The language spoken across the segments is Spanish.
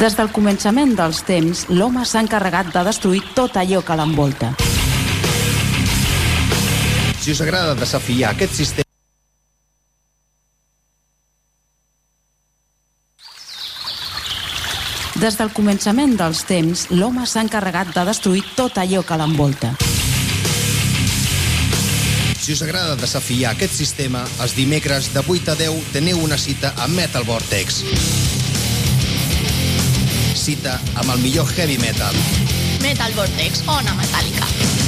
Des del començament dels temps, l'home s'ha encarregat de destruir tot allò que l'envolta. Si us agrada desafiar aquest sistema... Des del començament dels temps, l'home s'ha encarregat de destruir tot allò que l'envolta. Si us agrada desafiar aquest sistema, els dimecres de 8 a 10 teniu una cita a Metal Vortex. Cita amb el millor heavy metal. Metal Vortex, ona metàl·lica.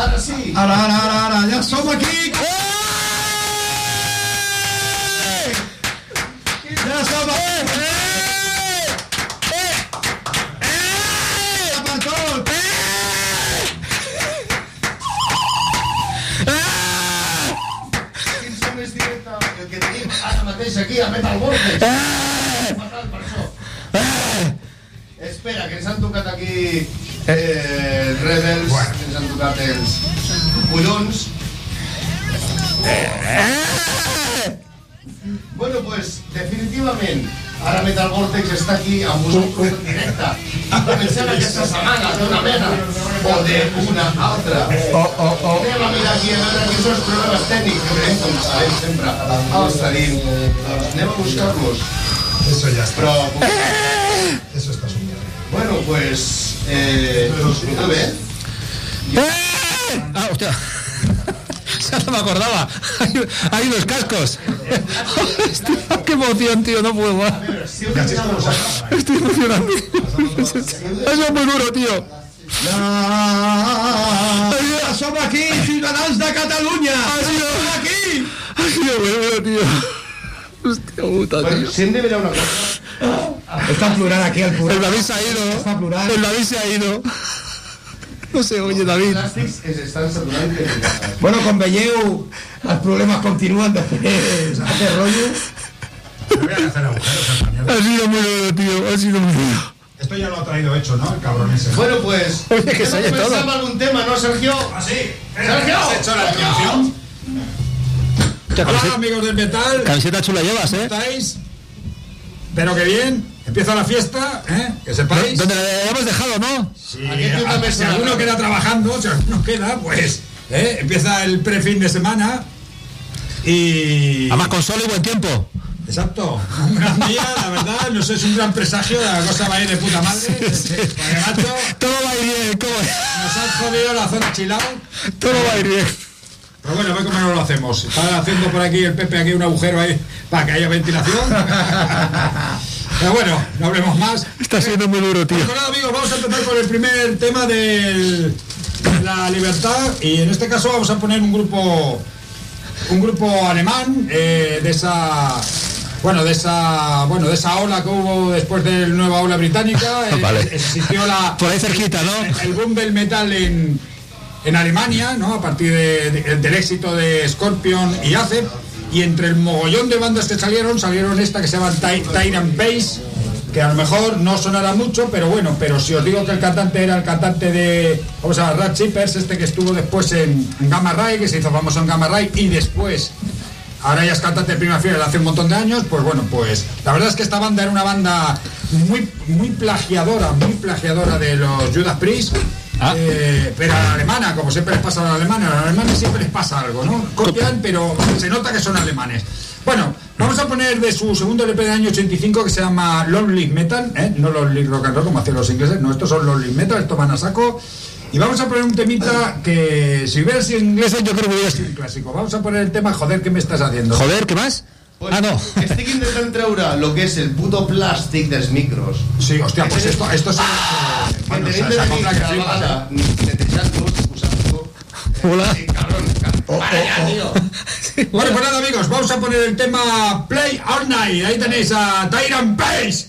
Sí, ara sí. Ara, ara, ara, Vortex està aquí amb vosaltres en directe. I comencem aquesta setmana d'una mena o d'una altra. Oh, oh, oh. Anem a mirar aquí a veure quins són els problemes tècnics que tenim, com sabem sempre, els tenim. Doncs anem a buscar-los. Eso ya está. Però, Eso está bueno, pues, eh, bé. Ah, hostia. Ya no me acordaba. Hay, hay unos cascos. Hostia, qué emoción, tío. No puedo Estoy emocionado. Ha sido muy duro, tío. Ja som aquí, ciutadans de Catalunya! Som aquí! Ha sido muy duro, tío. Hostia puta, tío. si hem de mirar una cosa, Està plorant aquí el El programa. David se ha ido. Està plorant. El David se ha ido. No se oye, David. Bueno. Voy a hacer agujeros a esta mierda. Ha sido muy duro, tío. Ha sido muy duro. Esto ya lo ha traído hecho, ¿no? El cabrón ese. Bueno, pues, Oye, que se oye todo. amb algun tema, no, Sergio? ¿Ah, sí? Sergio! ¿Has hecho la introducción? Hostia, Hola, amigos del metal. camiseta chula llevas, ¿Cómo ¿eh? estáis? Espero que bien. Empieza la fiesta, ¿eh? Que sepáis. Donde le hemos dejado, ¿no? Una a- si alguno queda trabajando, si alguno queda, pues ¿eh? empieza el pre-fin de semana. Y. Además con sol y buen tiempo. Exacto, un gran día, la verdad, no sé, es un gran presagio, la cosa va a ir de puta madre. Macho, Todo va a ir bien, ¿cómo? nos han jodido la zona chilao. Todo va a ir bien. Pero bueno, ve cómo no lo hacemos. Está haciendo por aquí el Pepe aquí un agujero ahí para que haya ventilación. Pero bueno, no hablemos más. Está siendo muy duro, tío. Amigos, vamos a empezar con el primer tema de la libertad. Y en este caso vamos a poner un grupo un grupo alemán eh, de esa bueno de esa bueno de esa ola que hubo después de la nueva ola británica eh, Vale. existió la Por ahí cerquita, ¿no? el boom del metal en, en Alemania, ¿no? A partir de- de- del éxito de Scorpion y Acep. Y entre el mogollón de bandas que salieron, salieron esta que se llama Ty- Tyrant Bass, que a lo mejor no sonará mucho, pero bueno, pero si os digo que el cantante era el cantante de, ¿cómo se llama? Rat Chippers, este que estuvo después en, Gamma Ray, que se hizo famoso en Gamma Ray, y después ahora ya es cantante de Prima Fiel hace un montón de años, pues bueno, pues la verdad es que esta banda era una banda muy, muy plagiadora, muy plagiadora de los Judas Priest. Ah. eh, pero a la alemana, como siempre les pasa a los alemanes, a los alemanes siempre les pasa algo, ¿no? Copian, pero se nota que son alemanes. Bueno, vamos a poner de su segundo LP del año 85 que se llama Lonely Metal, ¿eh? no Lonely Rock and Roll como hacen los ingleses, no, estos son Lonely Metal, esto van a saco. Y vamos a poner un temita que si hubiera sido inglés yo creo que hubiera sido un clásico. Vamos a poner el tema Joder, ¿qué me estás haciendo? Joder, ¿qué más? Pues Ah, no. Estic intentant treure lo que és el puto plàstic dels micros. Sí, hòstia, pues esto, esto sí. Que Bueno, tenim de venir que cada flipas, vegada netejant-los, posant-lo... Hola. Sí, cabrón, cabrón. Para ya, tío. Bueno, pues nada, amigos, vamos a poner el tema Play All Night. Ahí tenéis a Tyrant Pace.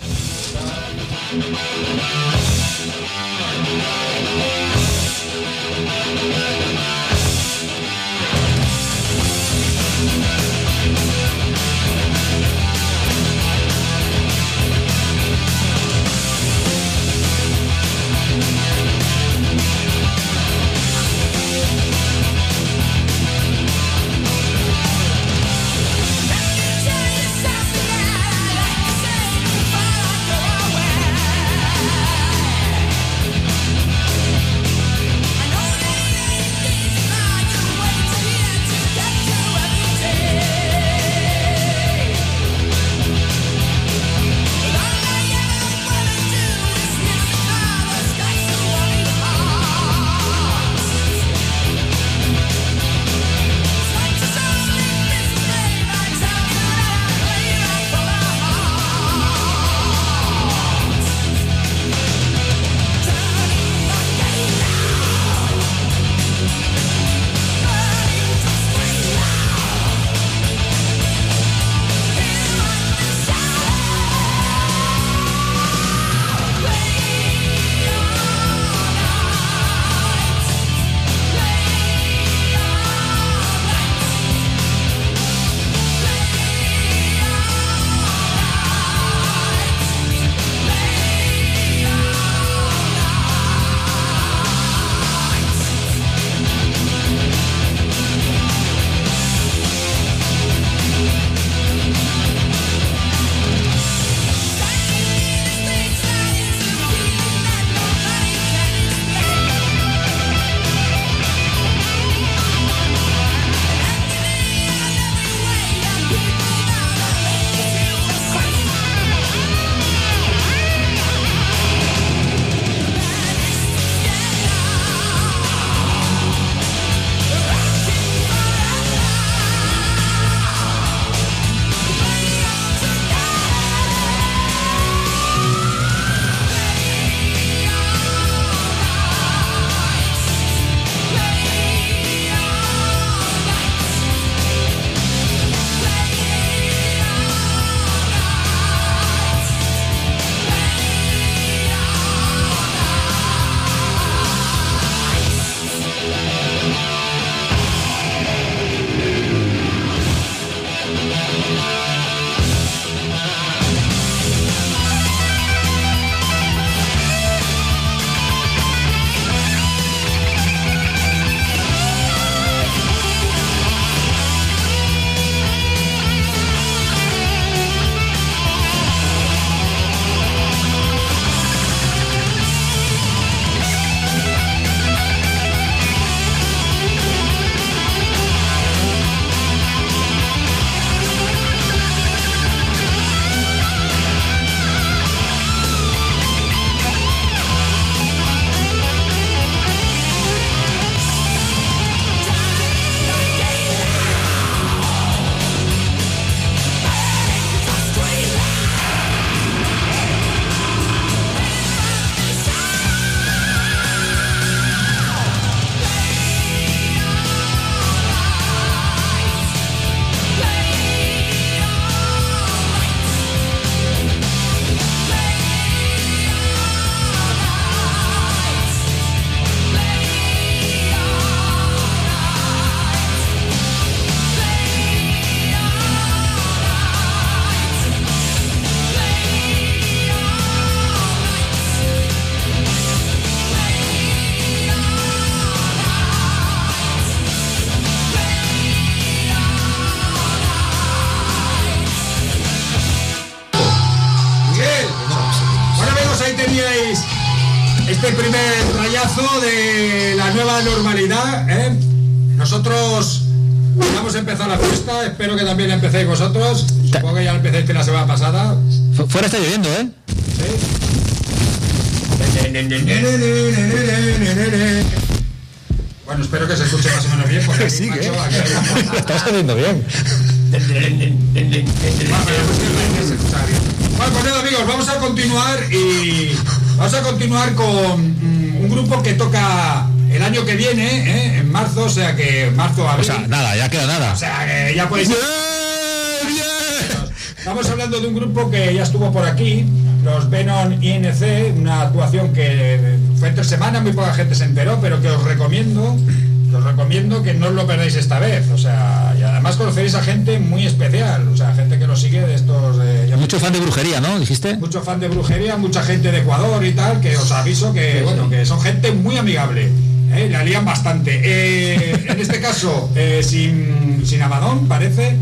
Empecéis vosotros. Supongo que ya empezaste la semana pasada. Fu- Fuera está lloviendo, ¿eh? Bueno, espero que se escuche más o menos bien, porque Sí, ¿eh? Estás haciendo bien. Bueno, pues nada, amigos, vamos a continuar y vamos a continuar con mm, un grupo que toca el año que viene, ¿eh? en marzo, o sea que marzo O abril. sea, nada, ya queda nada. O sea que ya podéis. Estamos hablando de un grupo que ya estuvo por aquí, los Venom INC, una actuación que fue entre semana, muy poca gente se enteró, pero que os recomiendo, que os recomiendo que no os lo perdáis esta vez. O sea, y además conoceréis a gente muy especial, o sea, gente que lo sigue de estos. eh, Mucho fan de brujería, ¿no? ¿Dijiste? mucho fan de brujería, mucha gente de Ecuador y tal, que os aviso que, bueno, que son gente muy amigable. ¿eh? La lían bastante. Eh, en este caso, eh, sin, sin Amadón, parece.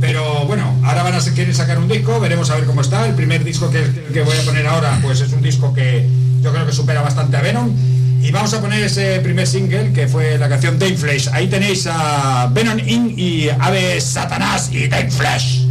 Pero bueno, ahora van a quieren sacar un disco, veremos a ver cómo está. El primer disco que, que voy a poner ahora, pues es un disco que yo creo que supera bastante a Venom. Y vamos a poner ese primer single que fue la canción Dame Flash. Ahí tenéis a Venom In y Ave Satanás y Dame Flash.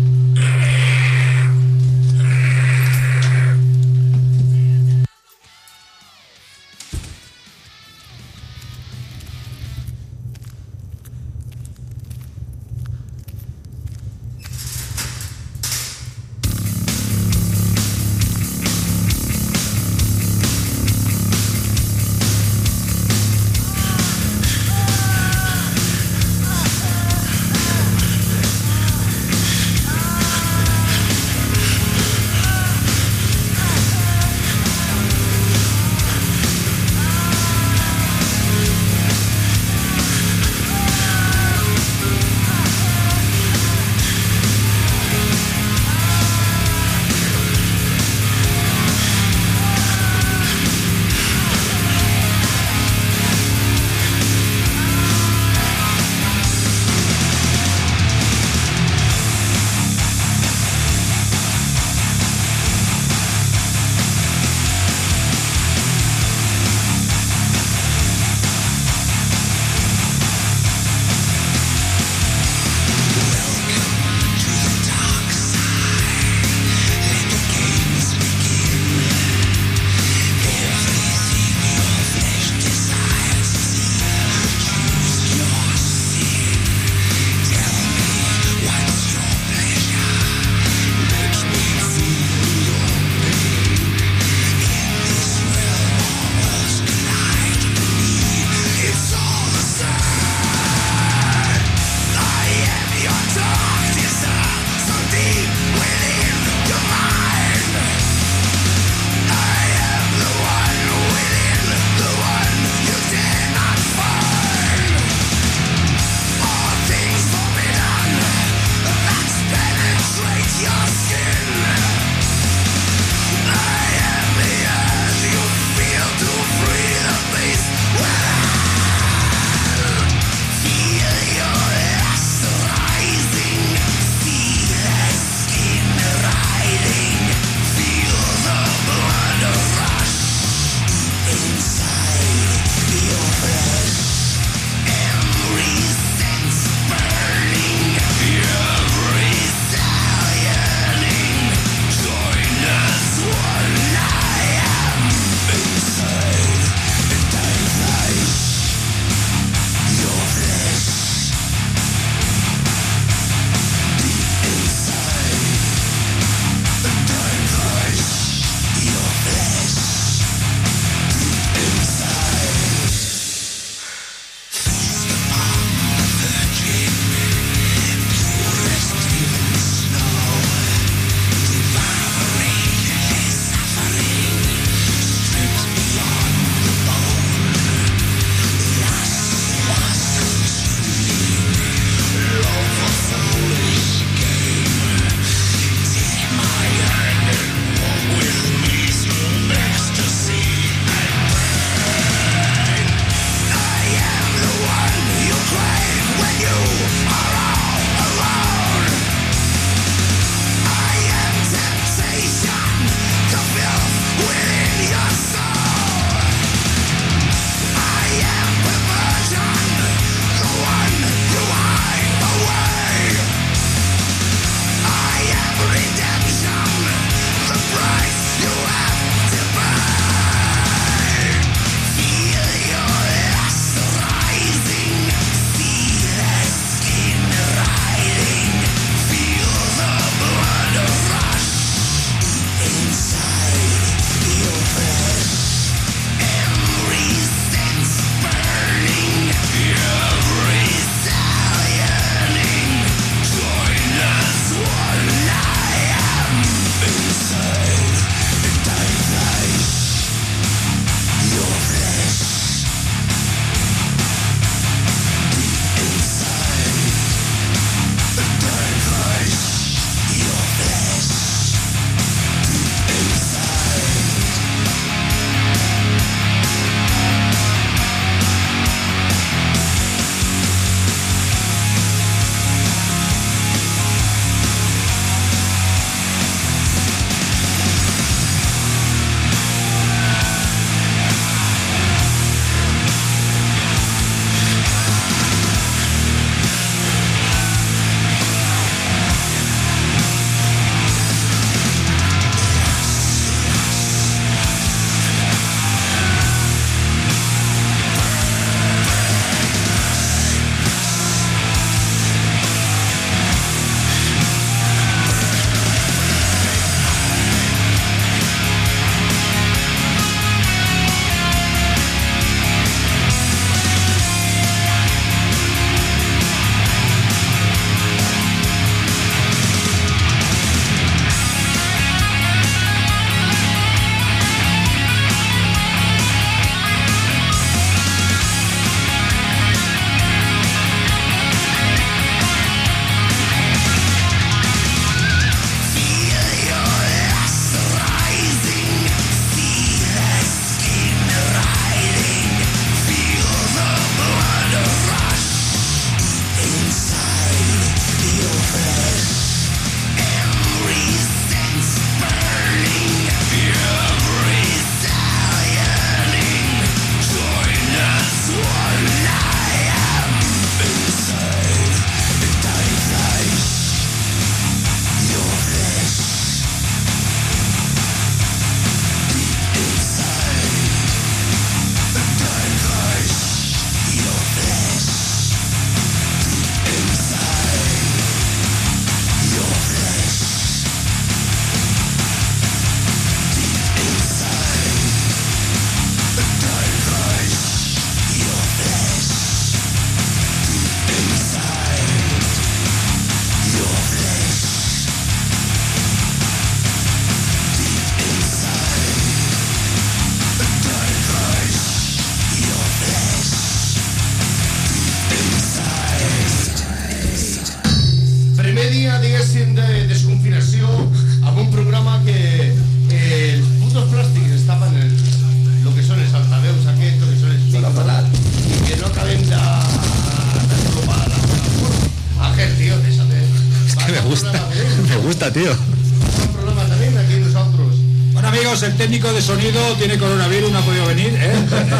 Gusta, tío. Un problema también aquí nosotros. Bueno amigos, el técnico de sonido tiene coronavirus, no ha podido venir, ¿eh?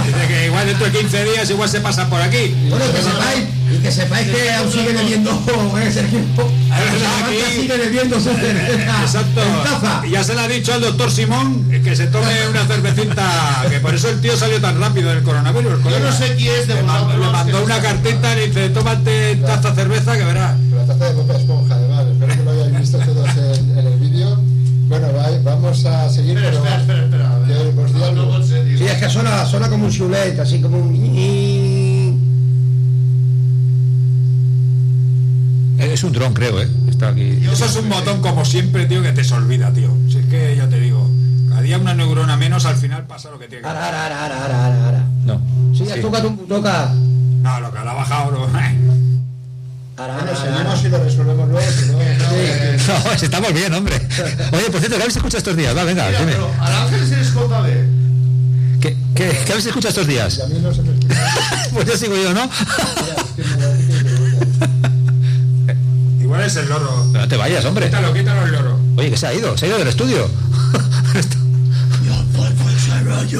Dice que igual dentro de 15 días igual se pasa por aquí. Bueno, que sepáis, y que sepáis que aún sigue bebiendo eh, Sergio. aquí- sigue bebiendo. Exacto. Y ya se le ha dicho al doctor Simón que se tome una cervecita, que por eso el tío salió tan rápido del coronavirus. Yo no sé quién es de Le mandó, le una cartita y dice, tómate taza cerveza que verás. Espera, pero- espera, espera, espera. a ver. No, algo. no pot ser, digo. Sí, es que suena, suena como un chulet, así como un... Es un dron, creo, ¿eh? Está aquí. Eso es un botón como siempre, tío, que te se olvida, tío. Si es que ya te digo, cada día una neurona menos, al final pasa lo que tiene que pasar. ara, ara, ara, ara, ara. No. Sí, toca, toca. No, lo que ha bajado, no. Ara, Bueno, ara. seguimos y lo resolvemos luego. Si no, no, eh, No, estamos bien, hombre. Oye, por cierto, ¿qué habéis escuchado estos días? Va, venga, Mira, dime. pero a l'Àngel se. ¿Qué, qué, qué habéis escuchado estos y días? a mí no se me. Pues yo sigo yo, ¿no? Igual es el loro. No te vayas, hombre. Quítalo, quítalo el loro. Oye, que se ha ido, se ha ido del estudio.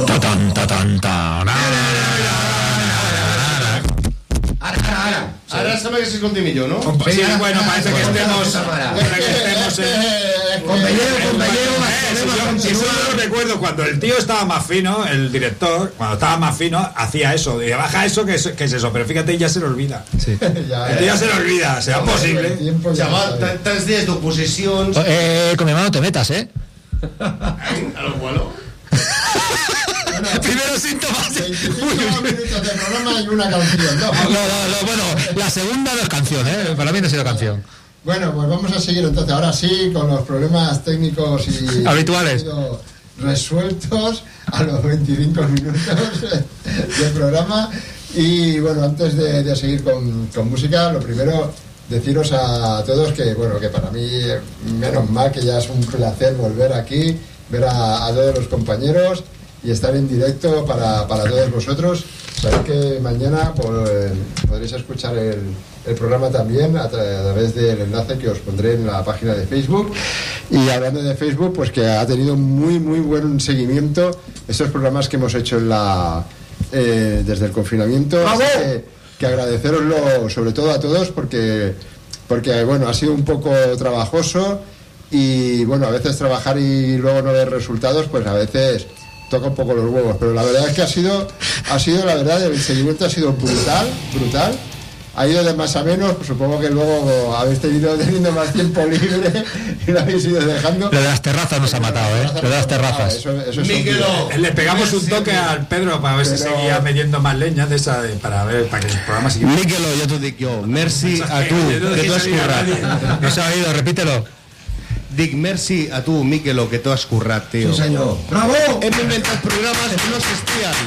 Tatán, tan. Ara sembla que s'escolti millor, no? Sí, bueno, parece que estemos, ara- parece que estemos en... Compañero, compañero, Eh, más yo- lo recuerdo cuando el tío estaba más fino, el director, cuando estaba más fino, hacía eso, de baja eso, que es, que es eso, pero fíjate, ya se le olvida. Sí. Ya, El tío ya se le olvida, será posible. Chaval, está. tan- tants dies d'oposicions... Eh, con mi hermano te metas, ¿eh? A lo bueno. Primero síntomas. 25 minutos de programa y una canción. No, No, no, no, bueno, la segunda no es canción, ¿eh? Para mí no ha sido canción. Bueno, pues vamos a seguir entonces. Ahora sí, con los problemas técnicos y Habituales. resueltos a los 25 minutos del programa. Y bueno, antes de, de seguir con, con música, lo primero deciros a todos que bueno que para mí menos mal que ya es un placer volver aquí, ver a, a todos los compañeros y estar en directo para, para todos vosotros. Sabéis que mañana pues, podréis escuchar el, el programa también a, tra- a través del enlace que os pondré en la página de Facebook. Y hablando de Facebook, pues que ha tenido muy, muy buen seguimiento estos programas que hemos hecho en la, eh, desde el confinamiento. Así que, que agradeceroslo sobre todo a todos porque, porque bueno, ha sido un poco trabajoso y bueno, a veces trabajar y luego no ver resultados, pues a veces toca un poco los huevos, pero la verdad es que ha sido, ha sido la verdad, el seguimiento ha sido brutal, brutal. Ha ido de más a menos, pues supongo que luego habéis tenido teniendo más tiempo libre y lo habéis ido dejando. Lo de las terrazas nos ha matado, ¿eh? Lo de las terrazas. Eso, eso es. Le pegamos un toque al Pedro para ver si seguía metiendo más leña de esa, de- para ver, para que el programa siguiera. Miquelo, jo t'ho dic jo. Merci a tu, Yo no que tu has. No se ha oído, repítelo. Dic merci a tu, Miquelo, que tu has currat, tio. Sí, senyor. Bravo! Hem inventat programes que no existien.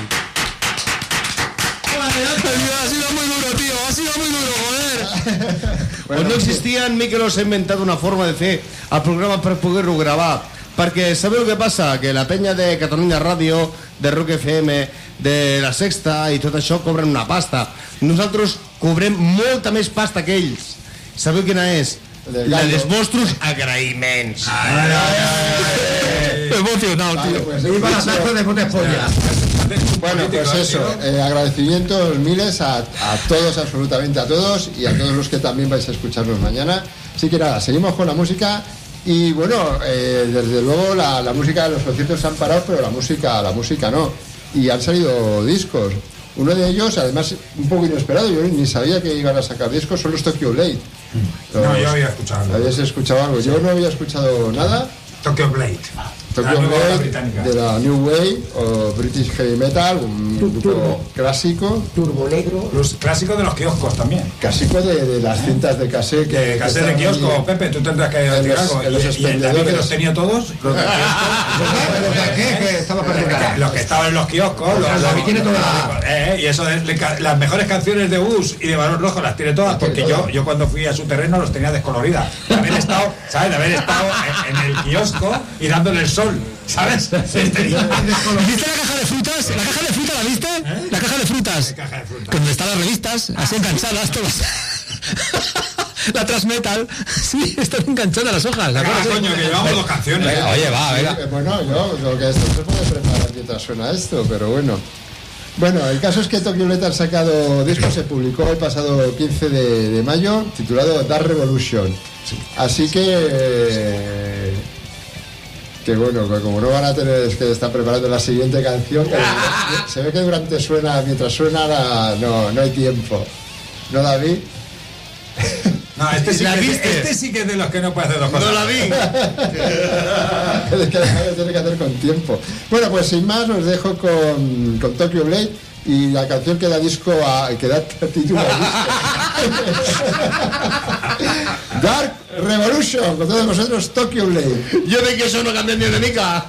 Ha sido muy duro, tío. Ha sido muy duro, joder. Quan no existien, Miquelo s'ha inventat una forma de fer el programa per poder-ho gravar. Perquè sabeu què passa? Que la penya de Catalunya Ràdio, de Rock FM, de La Sexta i tot això cobren una pasta. Nosaltres cobrem molta més pasta que ells. Sabeu quina és? Dels vostres agraïments. Emocionado, Vale, tío. pues Viva la eso- taza de botes polla. Bueno, pues eso, eh, agradecimientos miles a, a todos, absolutamente a todos, y a todos los que también vais a escucharnos mañana. Así que nada, seguimos con la música. Y bueno, eh, desde luego la, la música de los conciertos se han parado, pero la música, la música no. Y han salido discos. Uno de ellos, además, un poco inesperado, yo ni sabía que iban a sacar discos, son los Tokyo Blade. No, yo había escuchado. algo. ¿Habías escuchado algo? Yo no había escuchado nada. Tokyo Blade. Tokyo Blade de la New Wave o British Heavy Metal, un grupo clásico, Turbo negro. Los clásicos de los kioscos también. clásico de, de las cintas de cassette. que- que casé de kiosco, allí. Pepe, tú tendrás que decir los- algo. en los David que expendedores. los tenía todos, los perdiendo. los que estaban en los kioscos, los, tiene eh, y eso de, de ca- las mejores canciones de Bus y de Balón Rojo las tiene todas, porque yo, yo cuando fui a su terreno los tenía descoloridas. De haber estado, ¿sabes? De haber estado en, en el kiosco y dándole el sol, ¿sabes? Tenía- ¿Viste la caja de frutas? ¿La caja de frutas la viste? La caja de frutas. caja de frutas? Donde están las revistas, así enganchadas todas. la transmetal, sí, están enganchadas las hojas. ¿de Ah, acuerdo? coño, que llevamos dos canciones. Venga, oye, va, venga. Eh, Bueno, yo lo que esto se puede preparar mientras suena esto, pero bueno. Bueno, el caso es que Tokyo Let han sacado disco, se publicó el pasado 15 de, de mayo, titulado Dark Revolution. Así que. eh, que bueno, como no van a tener, es que están preparando la siguiente canción. se ve que durante suena, mientras suena, la- no, no hay tiempo. ¿No la vi? No, este sí, ¿La que, viste? este sí que es de los que no puede hacer dos cosas. No la vi. Es que lo tiene que hacer con tiempo. Bueno, pues sin más os dejo con, con Tokyo Blade y la canción que da disco a, que da título disco. Dark Revolution, con todos vosotros Tokyo Blade. Yo de que eso no cambia ni de mica.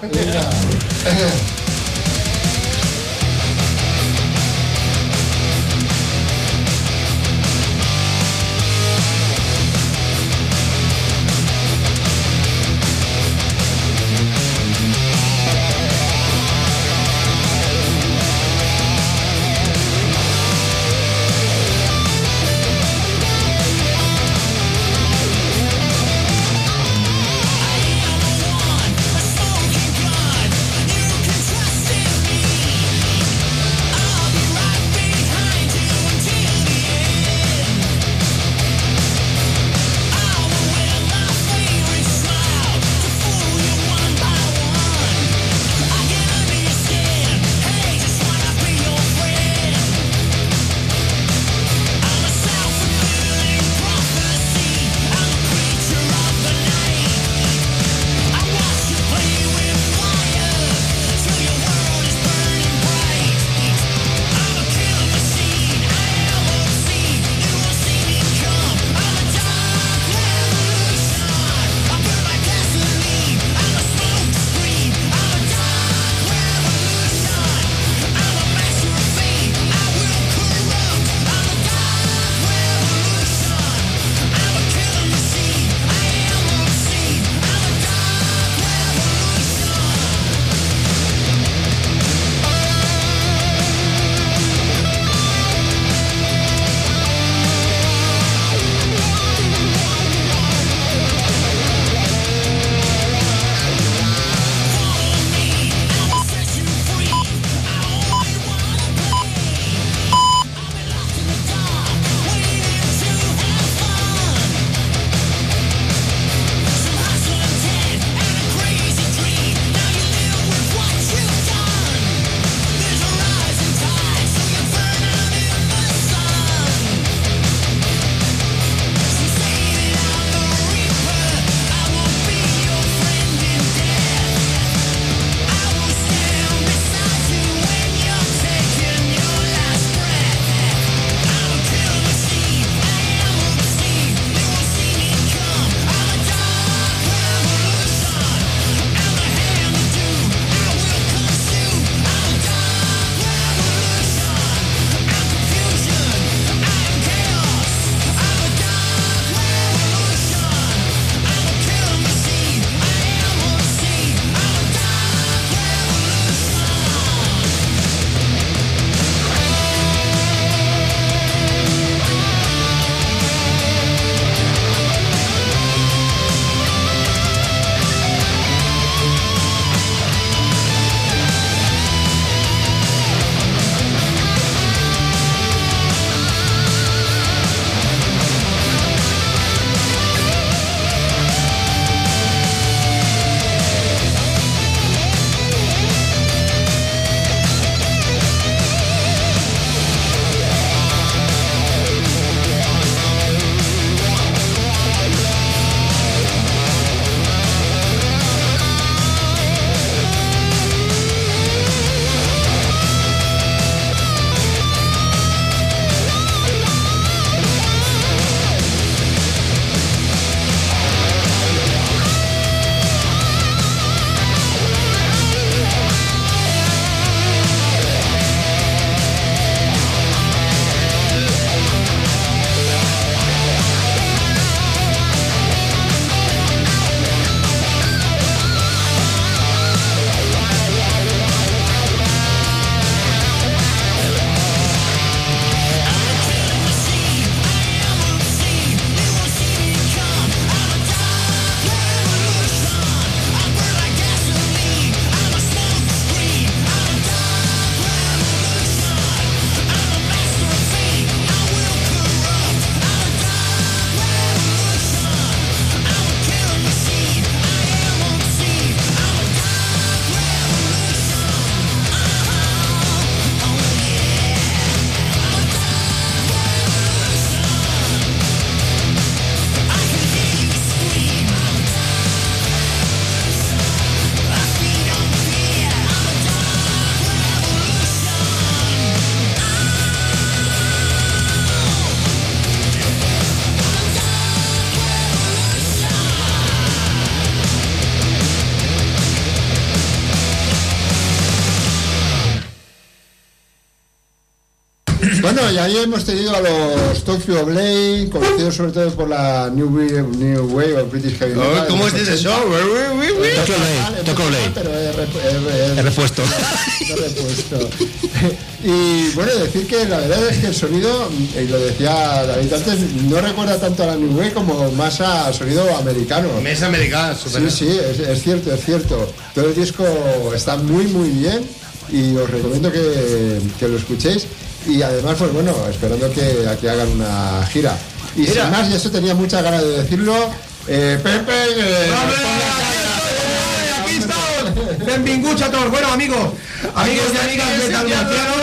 Bueno, y ahí hemos tenido a los Tokyo Blade, conocidos sobre todo por la New Wave, New Wave o British Heavy Metal. Oh, ¿Cómo es ese show? Tokyo Blade, Tokyo Blade. Pero he rep- he- he- He repuesto. he repuesto. Y bueno, decir que la verdad es que el sonido, y lo decía David antes, no recuerda tanto a la New Wave como más a sonido americano. Mesa americana, super. Sí, sí, es, es cierto, es cierto. Todo el disco está muy, muy bien y os recomiendo que, que lo escuchéis. Y además, pues bueno, esperando que aquí hagan una gira. Y Mira. sin más, y eso tenía muchas ganas de decirlo, eh, Pepe... eh, Aquí estamos. Benvinguts a todos. Bueno, amigos, amigos y amigas metalmarcianos,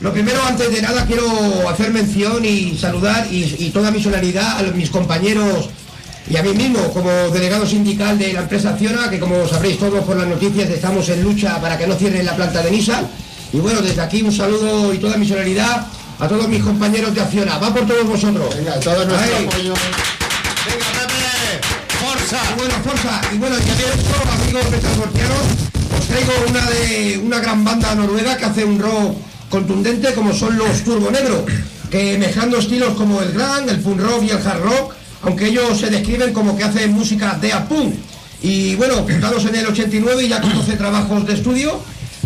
lo primero, antes de nada, quiero hacer mención y saludar y, y toda mi solidaridad a mis compañeros y a mí mismo como delegado sindical de la empresa Acciona, que como sabréis todos por las noticias estamos en lucha para que no cierren la planta de Nissan. Y bueno, desde aquí un saludo y toda mi solidaridad a todos mis compañeros de Acciona. Va por todos vosotros. Venga, todo nuestro apoyo. Venga, Pepe, forza. Y bueno, Forza, y bueno, y de esto, amigos metalforcianos, os traigo una de una gran banda noruega que hace un rock contundente como son los Turbo Negro, que mezclando estilos como el gran, el funk rock y el hard rock, aunque ellos se describen como que hacen música de punk. Y bueno, fundados en el 89 y ya con 12 trabajos de estudio,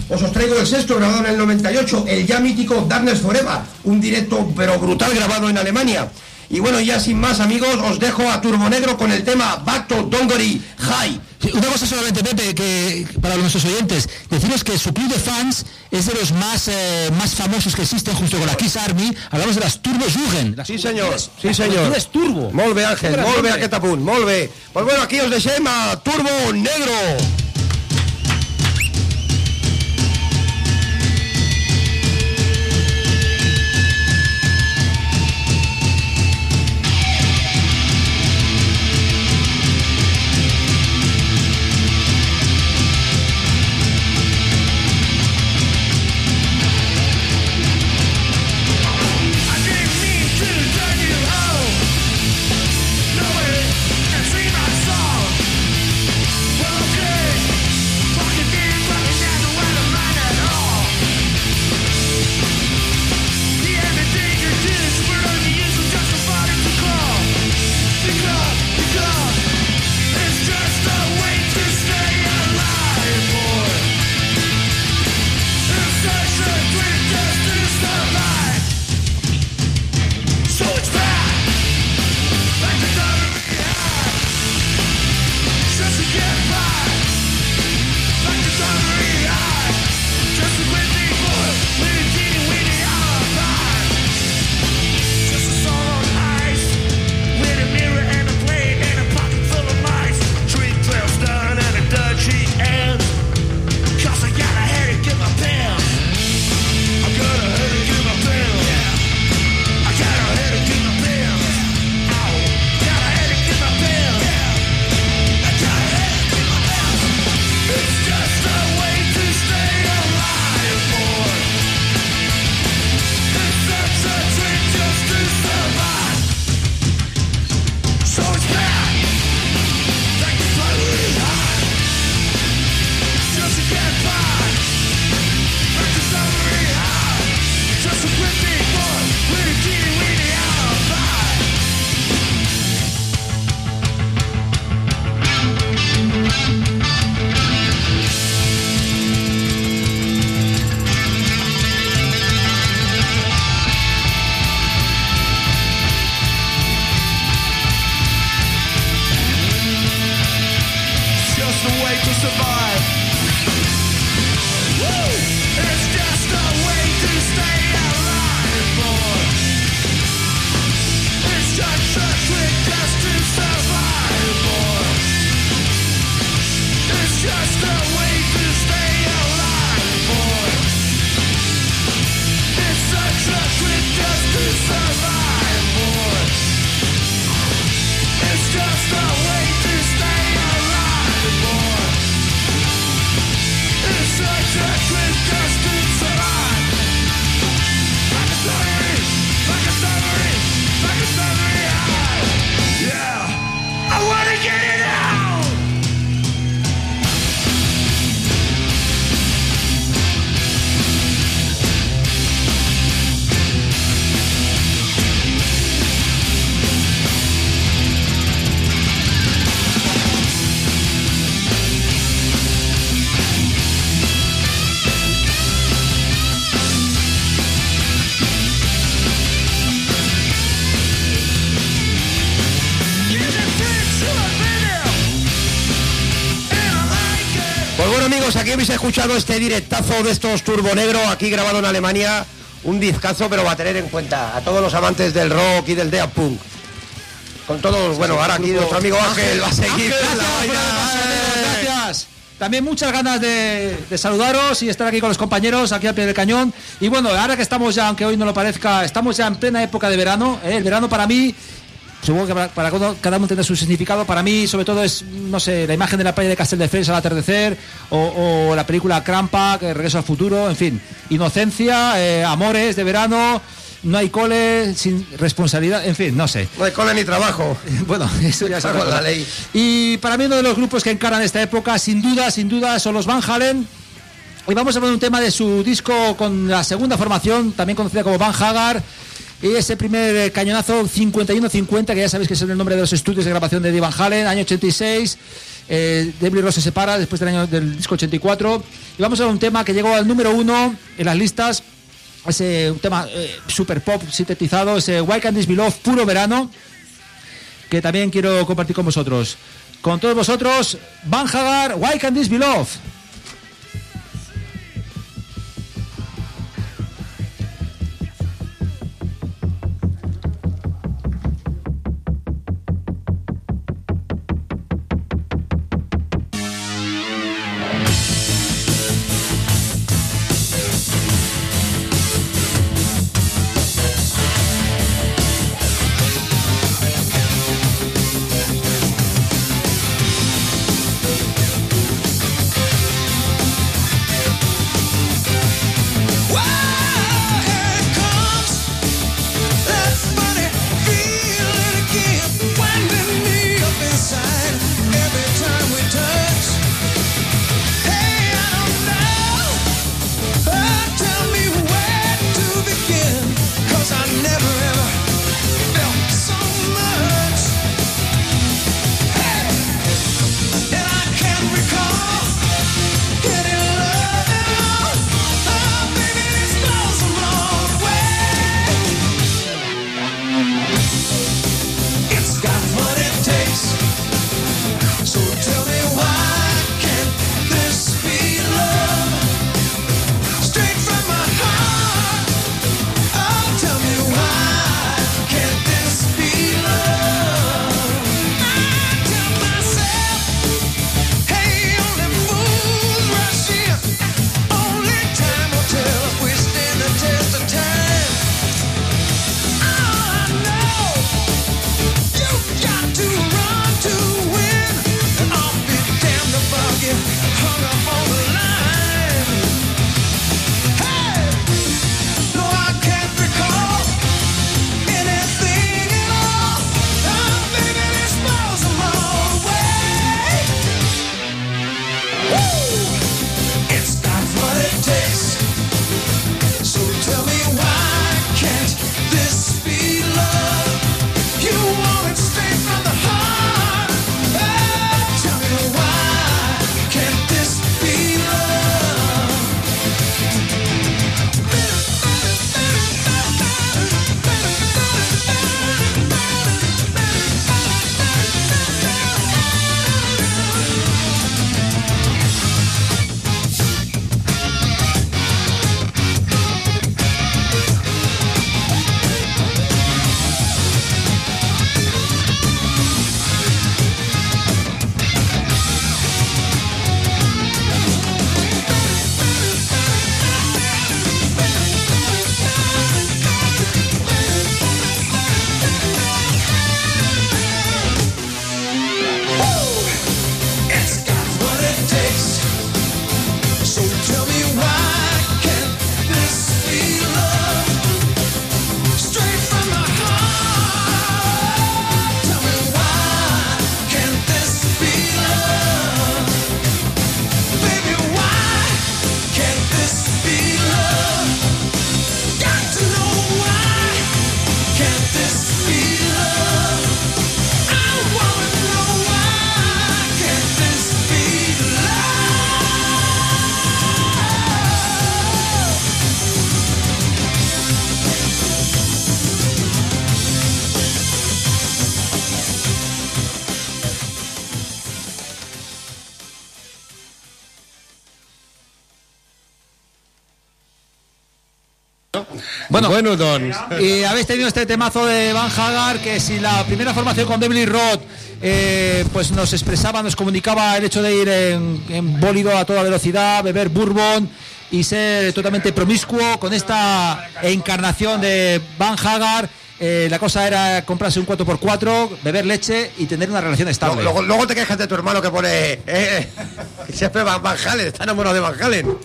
os os traigo el sexto grabado en el 98, el ya mítico Darkness Forever, un directo pero brutal grabado en Alemania. Y bueno, ya sin más amigos, os dejo a Turbo Negro con el tema Back to Dongori High. Una cosa solamente, Pepe, que para nuestros oyentes, deciros que su club de fans es de los más, eh, más famosos que existen junto con la Kiss Army. Hablamos de las Turbo Jugend. Las Sí, señor. Sí, las señor. juventudes Turbo. Molt bé, Ángel. Molt bé. Pues bueno, aquí os deixem a Turbo Negro. Habéis escuchado este directazo de estos Turbo Negro, aquí grabado en Alemania, un discazo, pero va a tener en cuenta a todos los amantes del rock y del death punk. Con todos, bueno, ahora aquí nuestro amigo Ángel va a seguir. Gracias, la por el vaina. paso, amigos, gracias. También muchas ganas de, de saludaros y estar aquí con los compañeros, aquí al pie del cañón. Y bueno, ahora que estamos ya, aunque hoy no lo parezca, estamos ya en plena época de verano. ¿eh? El verano para mí, supongo que para, para cada uno- cada uno tendrá su significado. Para mí, sobre todo, es, no sé, la imagen de la playa de Castelldefels al atardecer, o, o la película Crampa, que Regreso al futuro, en fin. Inocencia, eh, amores de verano, no hay cole, sin responsabilidad, en fin, no sé. No hay cola ni trabajo. Bueno, eso ya otra en la ley. Y para mí uno de los grupos que encaran esta época, sin duda, sin duda, son los Van Halen. Y vamos a hablar de un tema de su disco con la segunda formación, también conocida como Van Hagar. Y ese primer eh, cañonazo 51-50, que ya sabéis que es el nombre de los estudios de grabación de Eddie Van Halen, año 86. Eh, Debris Ross se separa después del año del disco 84. Y vamos a un tema que llegó al número uno en las listas. Ese un tema eh, super pop sintetizado, ese Why Can't This Be Love, puro verano que también quiero compartir con vosotros. Con todos vosotros, Van Hagar, Why Can This Be Love? Bueno, Bueno, doncs... Y habéis tenido este temazo de Van Hagar, que si la primera formación con Devil Road eh, pues nos expresaba, nos comunicaba el hecho de ir en, en bólido a toda velocidad, beber bourbon y ser totalmente promiscuo, con esta encarnación de Van Hagar, eh, la cosa era comprarse un 4x4, beber leche y tener una relación estable. Luego, luego te quejas de tu hermano que pone. Eh, siempre Van, Van Halen, está enamorado de Van Halen.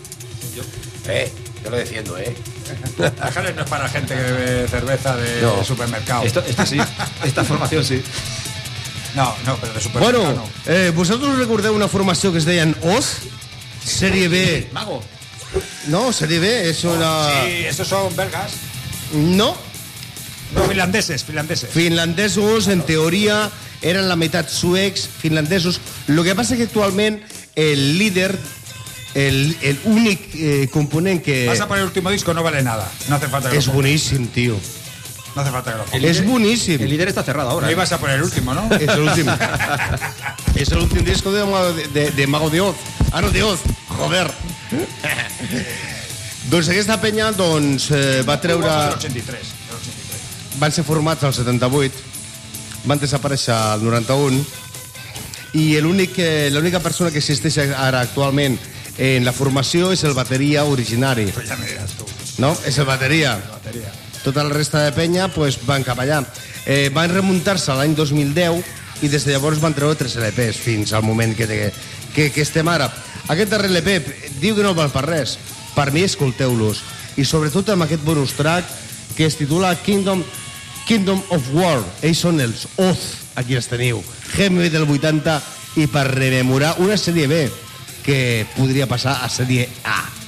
Eh, yo lo defiendo, eh. Halen no es para gente que bebe cerveza de No. supermercado. Esto, esto sí, esta formación sí. No, no, pero de supermercado Bueno, no. eh, vosaltres recordeu una formació que es deien Oz? Sèrie B. Mago. No, Sèrie B és una... Sí, estos son belgas. No, No, finlandeses, finlandeses. finlandesos, en teoria, eren la meitat suecs, finlandesos. Lo que passa que actualment el líder, el, el únic eh, component que... Vas a poner el último disco, no vale nada. No hace falta que És lo pongas. boníssim, tio. No hace falta que lo pongas. És boníssim. El líder está cerrado ahora. No ¿eh? ibas a poner el último, ¿no? És l'últim. és l'últim disco de, de, de, de Mago de Oz. Ah, no, de Oz. Joder. doncs aquesta penya doncs, eh, va treure... El 83. el 83. Van ser formats al 78, van desaparèixer al 91 i l'única persona que existeix ara actualment en la formació és el bateria originari. Dirás tú. No? És el bateria. Batería. Tota la resta de penya pues, van cap allà. Eh, van remuntar-se l'any 2010 i des de llavors van treure 3 LPs fins al moment que, que, que estem ara. Aquest darrer LP diu que no val per res. Per mi, escolteu-los. I sobretot amb aquest bonus track que es titula Kingdom, Kingdom of War. Ells són els Oz, aquí els teniu. Heavy del 80 i per rememorar una sèrie B que podria passar a sèrie A.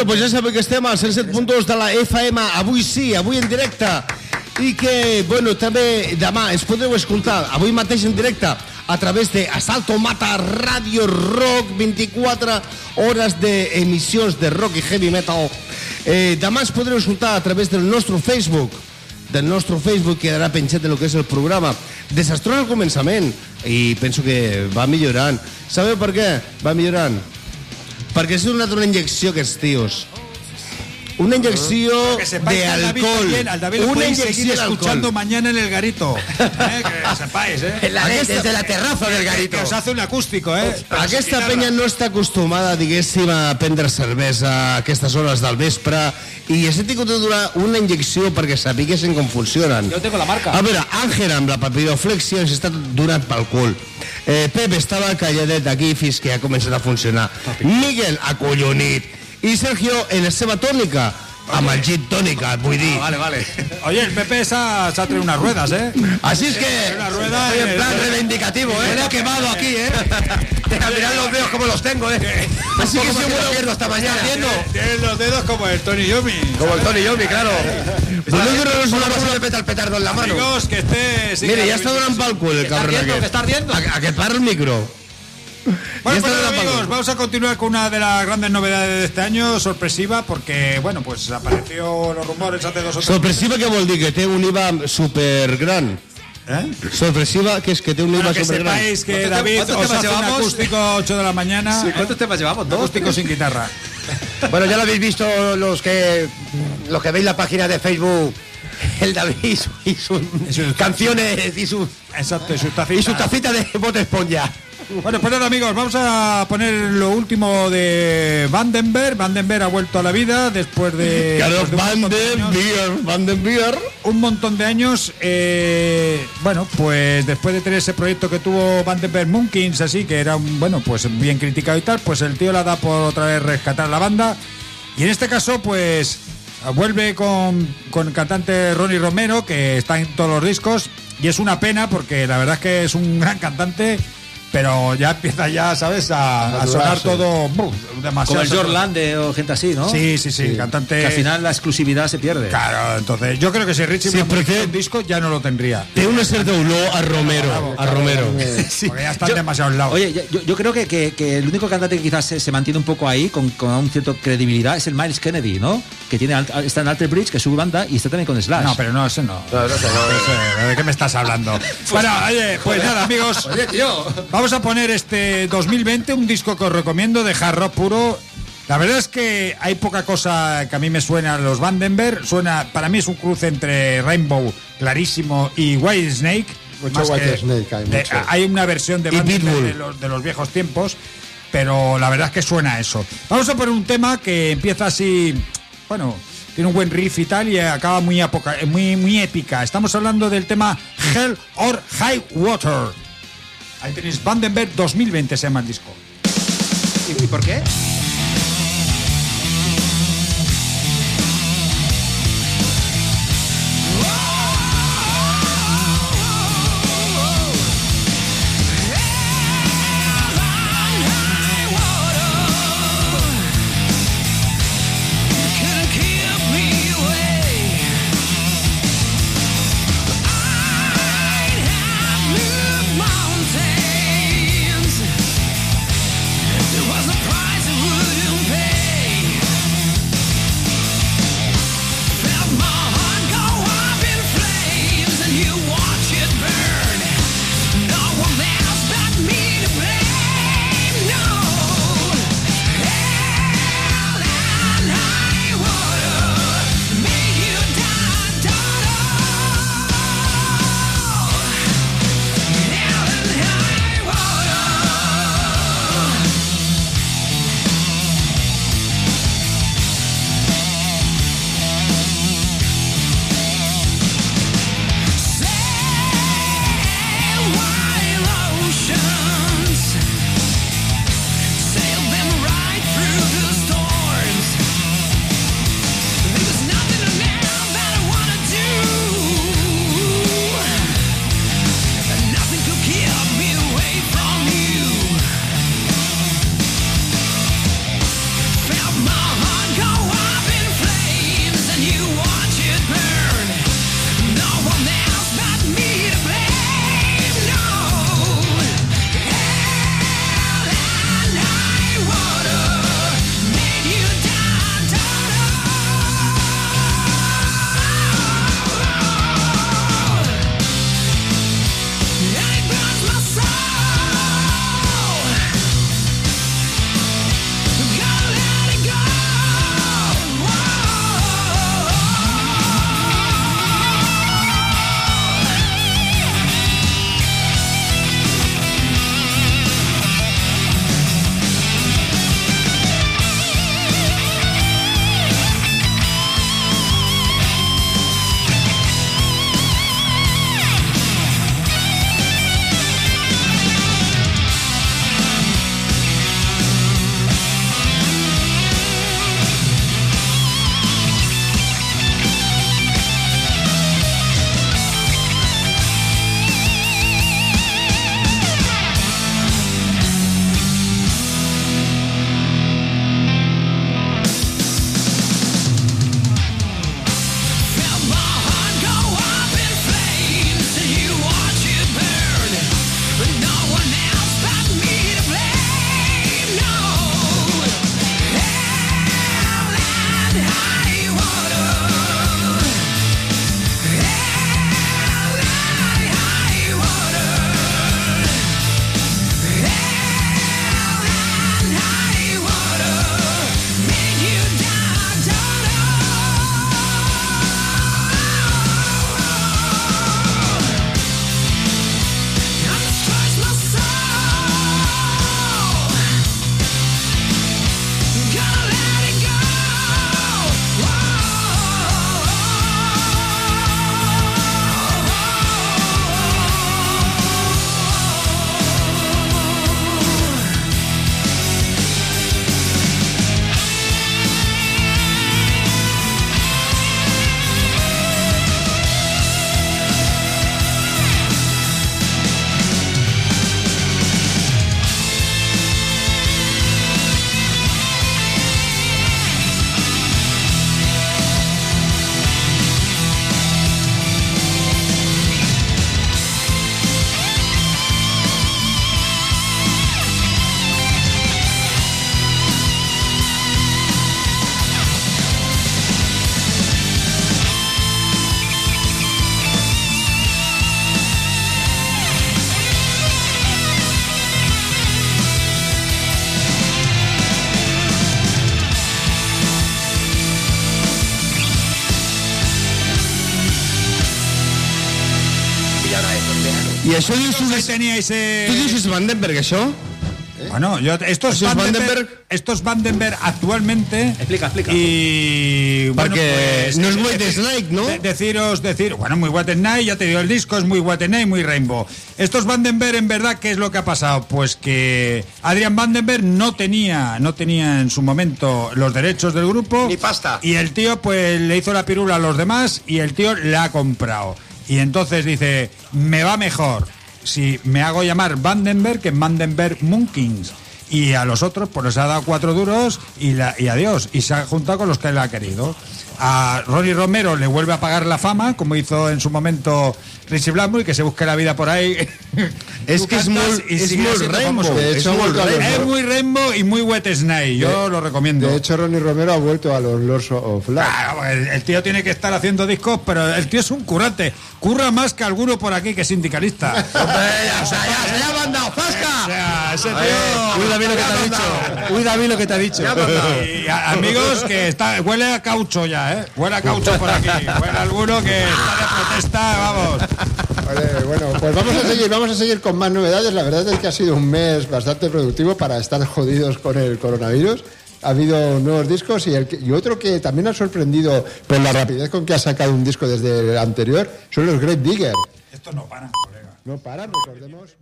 Bueno, pues ja sabeu que estem als 107.2 de la FM, avui sí, avui en directe. I que, bueno, també demà es podeu escoltar, avui mateix en directe, a través de Asalto Mata Radio Rock, 24 hores d'emissions de rock i heavy metal. Eh, demà es podreu escoltar a través del nostre Facebook, del nostre Facebook quedarà penjat de lo que és el programa. Desastrós al començament i penso que va millorant. Sabeu per què? Va millorant. Perquè s'ha donat una injecció a aquests tios. Una inyecció sepáis de alcohol. al David Una podéis seguir inyecció escuchando mañana en el garito. ¿eh? Que sepáis, ¿eh? En la Aquesta- desde la terraza del garito. Que os hace un acústico, ¿eh? Sin Aquesta penya no està acostumada, diguéssim, a prendre cervesa a aquestes hores del vespre i he tingut de donar una injecció perquè sapiguessin com funcionen. Yo tengo la marca. A veure, Àngel amb la papiroflexia ens està donant pel cul. Eh, Pep estava calladet aquí fins que ha començat a funcionar. Miguel, acollonit. I Sergio, en la seva tònica, amb el gin tònica, vull dir. Vale, vale. Oye, el PP se ha, se ha traído unas ruedas, ¿eh? Així és que... Una rueda Estoy en eh, plan reivindicativo, ¿eh? Huele a quemado aquí, ¿eh? Deja mirar los dedos como los tengo, ¿eh? Así que se me pierdo hasta mañana. Tienes los dedos como el Tony Yomi. Como el Tony Yomi, claro. Voleu dir-nos Una una cosa de peta el petardo en la mano. Amigos, que esté... siga Mira, la ja està donant pel cul el Está ardiendo, aquest. que está ardiendo. A, a que parla el micro. Bueno, pues amigos, palma. vamos a continuar con una de las grandes novedades de este año, sorpresiva, porque, bueno, pues apareció los rumores hace dos o tres... Sorpresiva què vol dir? Que té un IVA supergran. ¿Eh? Sorpresiva que és que té un Bueno, IVA que sepáis que ¿Cuántos David os temas hace un llevamos? acústico a 8 de la mañana. Sí, ¿Cuántos temas llevamos? Un ¿Dos? acústico sin guitarra. Bueno, ya lo habéis visto los que los que veis la página de Facebook, el David y su- y sus sus- canciones y su, Exacto, y su tacita. y su tacita de bote esponja. Bueno, pues nada, amigos, vamos a poner lo último de Vandenberg. Vandenberg ha vuelto a la vida después de, después de un Van montón de den años. Bier, Van den Bier. un montón de años. eh, bueno, pues después de tener ese proyecto que tuvo Vandenberg Moonkins, así que era un, bueno, pues bien criticado y tal, pues el tío la da por otra vez rescatar la banda. Y en este caso, pues vuelve con, con el cantante Ronnie Romero, que está en todos los discos. Y es una pena porque la verdad es que es un gran cantante. Pero ya empieza ya, ¿sabes? A, a sonar todo buf, demasiado. Como el George Lande o gente así, ¿no? Sí, sí, sí, cantante. Que al final la exclusividad se pierde. Claro, entonces yo creo que si Richie Sí, perquè- publicado un disco ya no lo tendría. Té una certa olor a Romero. A Romero. Porque ya están Yo- demasiado lados. Oye, yo, yo creo que, que- que el único cantante que quizás se, se mantiene un poco ahí, con, con un cierto credibilidad, es el Miles Kennedy, ¿no? Que tiene está en Alter Bridge, que es su banda, y está también con Slash. no, pero no, ese no. Ese, ¿De qué me estás hablando? bueno, oye, pues nada, amigos. Oye, tío. Vamos a poner este 2020, un disco que os recomiendo de hard rock puro. La verdad es que hay poca cosa que a mí me suena a los Vandenberg. Suena, para mí es un cruce entre Rainbow clarísimo y White Snake. Mucho White que- Snake hay, de- hay una versión de Vandenberg de los, de los viejos tiempos, pero la verdad es que suena a eso. Vamos a poner un tema que empieza así, bueno, tiene un buen riff y tal y acaba muy, apoca- muy, muy épica. Estamos hablando del tema Hell or High Water. Ahí tenéis Vandenberg 2020 se llama el disco. ¿Y, y por qué? Això dius tu, Ahí teníais, eh, tu dius és Vandenberg, això? Bueno, yo, estos ¿Eso es Vandenberg, Vandenberg? estos Vandenberg actualmente. Explica, explica. Y bueno, Porque pues, no es eh, White decir- Snake, ¿no? de- deciros, decir, bueno, muy White Snake, ya te digo, el disco es muy White Snake, muy Rainbow. Estos Vandenberg, en verdad, ¿qué es lo que ha pasado? Pues que Adrian Vandenberg no tenía, no tenía en su momento los derechos del grupo. Ni pasta. Y el tío, pues, le hizo la pirula a los demás y el tío la ha comprado. Y entonces dice, me va mejor si me hago llamar Vandenberg que Vandenberg Munkings. Y a los otros, pues les ha dado cuatro duros y, la, y adiós. Y se ha juntado con los que él ha querido. A Ronnie Romero le vuelve a pagar la fama, como hizo en su momento Richie Blackmore, que se busque la vida por ahí. Es que es muy, y es muy Rainbow. famoso. De es hecho, muy a los- Rainbow. Es muy Rainbow y muy Wet Snake. Yo lo recomiendo. De hecho, Ronnie Romero ha vuelto a los Lords of Light. Claro, el, el tío tiene que estar haciendo discos, pero el tío es un currante. Curra más que alguno por aquí que es sindicalista. o sea, ya, se ha mandado, O ¡Fasca! sea, ese tío. Uy, David, lo que te ha dicho. Uy, David, lo que te ha dicho. Y a- amigos, que está, huele a caucho ya, ¿eh? Huele a caucho por aquí. Huele a alguno que está de protesta, vamos. Vale, bueno, pues vamos a seguir, vamos a seguir con más novedades. La verdad es que ha sido un mes bastante productivo para estar jodidos con el coronavirus. Ha habido nuevos discos y, el que- y otro que también ha sorprendido por la rapidez con que ha sacado un disco desde el anterior son los Great Digger. Estos no paran, colega. No paran, recordemos.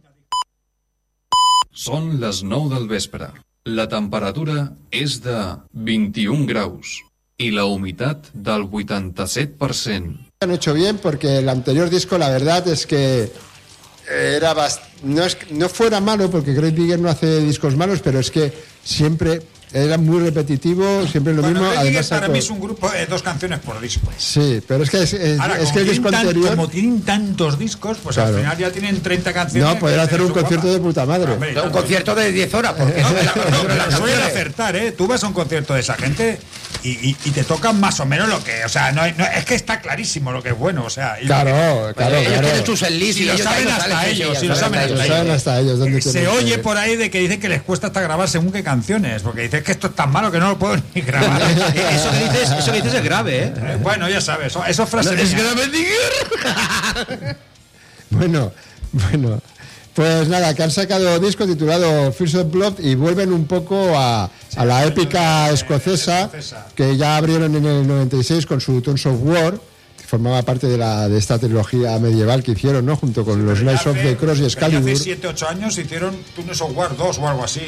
Són les 9 del vespre. La temperatura és de 21 graus i la humitat del 87%. Han hecho bien porque el anterior disco, la verdad es que era bast- no es no fuera malo porque Great Digger no hace discos malos, pero es que siempre era muy repetitivo, siempre lo Bueno, mismo. Greg Digger Además, para mí es un grupo de dos canciones por disco. Sí, pero es que es, es- Ahora, es que el tienen disco tan- anterior. como tienen tantos discos, pues Claro. al final ya tienen 30 canciones. No, poder hacer un concierto de puta madre. Hombre, Un concierto de 10 horas, porque no, Suelen canciones. acertar, ¿eh? Tú vas a un concierto de esa gente y, y- y te tocan más o menos lo que. O sea, no, hay- no- es que está clarísimo lo que es bueno. O sea, y Claro, que- claro, ellos claro. tienen sus Si y lo saben hasta ellos, sí, si lo ya saben saben Lo hasta saben hasta ellos dónde se que- oye por ahí de que dicen que les cuesta hasta grabar según qué canciones, porque dices que esto es tan malo que no lo puedo ni grabar. Eso que dices, eso que dices es grave, ¿eh? Eh, bueno, ya sabes, eso, eso es frase Es grave. Bueno, bueno. Pues nada, que han sacado disco titulado First of Blood y vuelven un poco a, a la épica escocesa que ya abrieron en el 96 con su Tons of War, formaba parte de, la, de esta trilogía medieval que hicieron, ¿no? Junto con los Pero ya Knights of the Cross y Excalibur. Hace 7, 8 años hicieron Tunes of War 2 o algo así.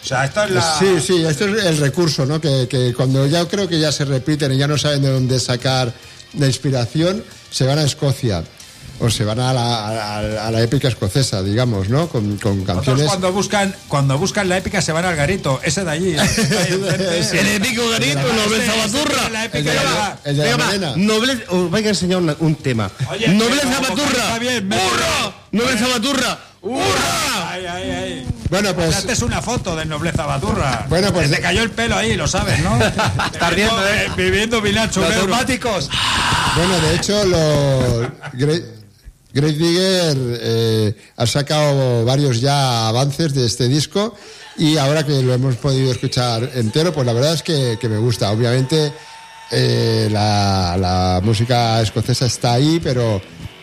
O sea, esta es la. Sí, sí, esto es el recurso, ¿no? Que, que cuando ya creo que ya se repiten y ya no saben de dónde sacar la inspiración, se van a Escocia. O se van a la, a la- a la épica escocesa, digamos, ¿no? Con, con Otros canciones. cuando buscan, cuando buscan la épica se van al garito, ese de allí. El épico garito, nobleza La baturra. El de épica la, el de la nobleza, os voy a enseñar una- un tema. Oye, nobleza baturra. ¡Hurra! Nobleza baturra. ¡Hurra! Ay, ay, ay. Bueno, pues- Hazte es una foto de Nobleza Baturra. Bueno, pues- Te cayó el pelo ahí, lo sabes, ¿no? Estás riendo, ¿eh? Viviendo Vinacho. Los. Bueno, de hecho, los Great Digger eh, ha sacado varios ya avances de este disco y ahora que lo hemos podido escuchar entero, pues la verdad es que, que me gusta. Obviamente eh, la, la música escocesa está ahí, pero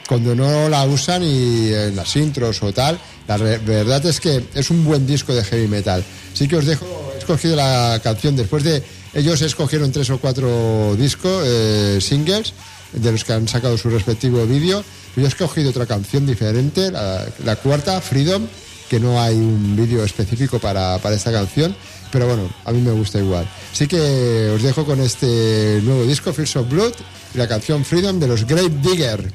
cuando no la usan y en las intros o tal, la re- verdad es que es un buen disco de heavy metal. Sí que os dejo, he escogido la canción después de ellos escogieron tres o cuatro discos, eh, singles, de los que han sacado su respectivo vídeo. Yo he escogido otra canción diferente, la, cuarta, Freedom, que no hay un vídeo específico para, para esta canción, pero bueno, a mí me gusta igual. Así que os dejo con este nuevo disco, Fears of Blood, y la canción Freedom de los Great Digger.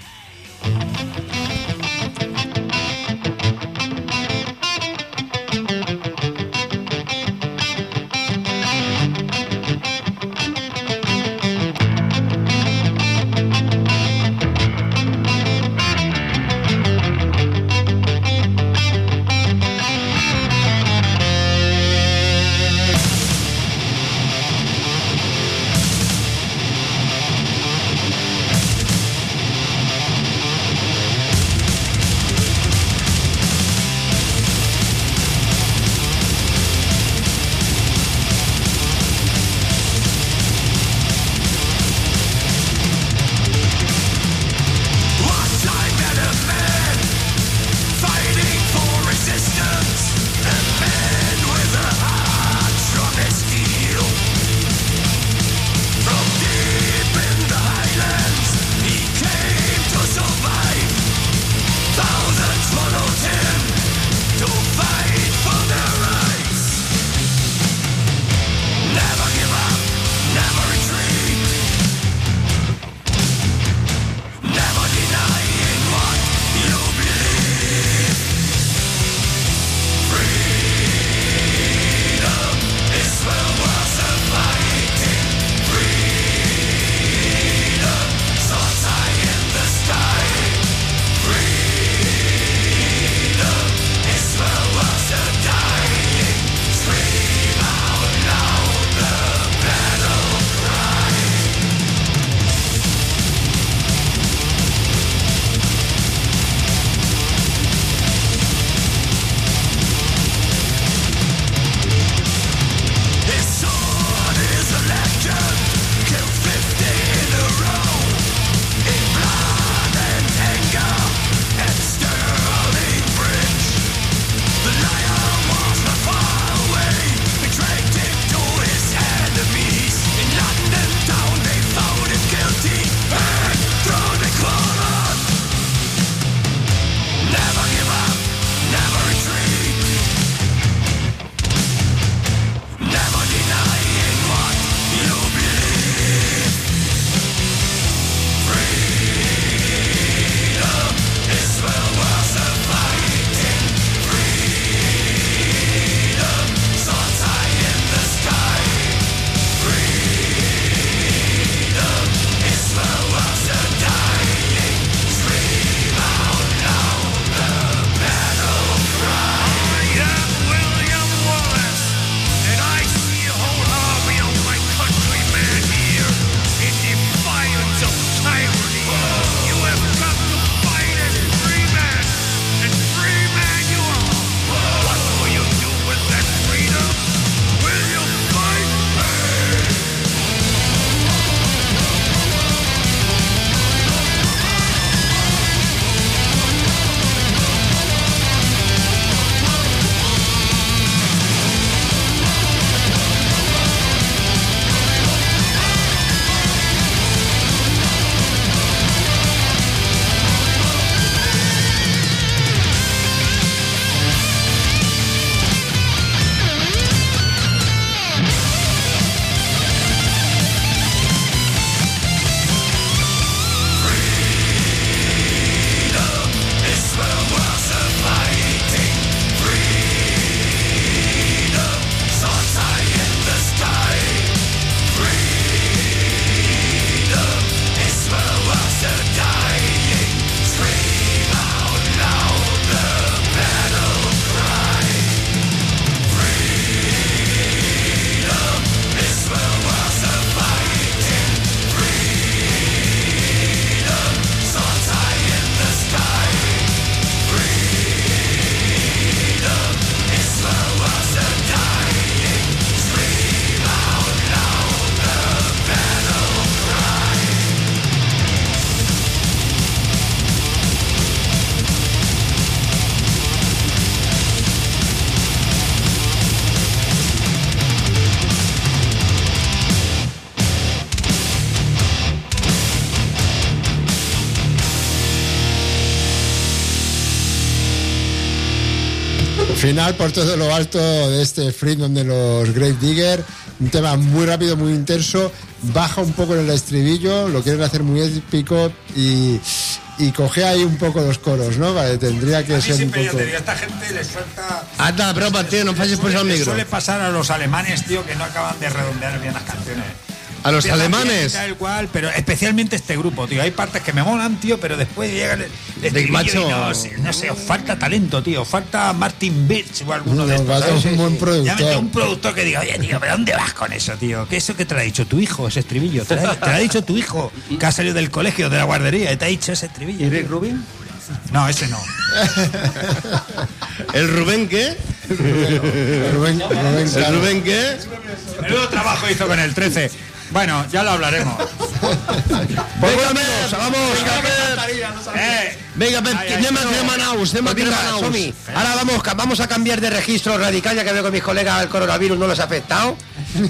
Final por todo lo alto de este Freedom de los Grave Digger. Un tema muy rápido, muy intenso. Baja un poco en el estribillo, lo quieren hacer muy épico y, y coge ahí un poco los coros, ¿no? Vale, tendría que A mí ser un siempre yo poco. te digo, esta gente les falta... Anda, pero tío, no falles por el micro. suele pasar a los alemanes, tío, que no acaban de redondear bien las canciones. ¿A los alemanes? Tal cual, pero especialmente este grupo, tío. Hay partes que me molan, tío, pero después llega el, el estribillo macho. y no, sé, no sé, os falta talento, tío. Os falta Martin Birch o alguno de Nos estos. ¿sabes? un buen productor. Un productor que diga, oye, tío, ¿pero dónde vas con eso, tío? ¿Qué eso que te lo ha dicho tu hijo, ese estribillo? Te lo ha, te lo ha dicho tu hijo, que ha salido del colegio, de la guardería, y te ha dicho ese estribillo. ¿Y Rick Rubin? No, ese no. ¿El Rubén qué? Rubén, Rubén, ¿El. Rubén qué? Menudo trabajo hizo con el 13. Bueno, ya lo hablaremos. Venga, amigos, vamos, Venga, Pues ahora vamos, vamos a cambiar de registro radical, ya que veo que mis colegas el coronavirus no les ha afectado.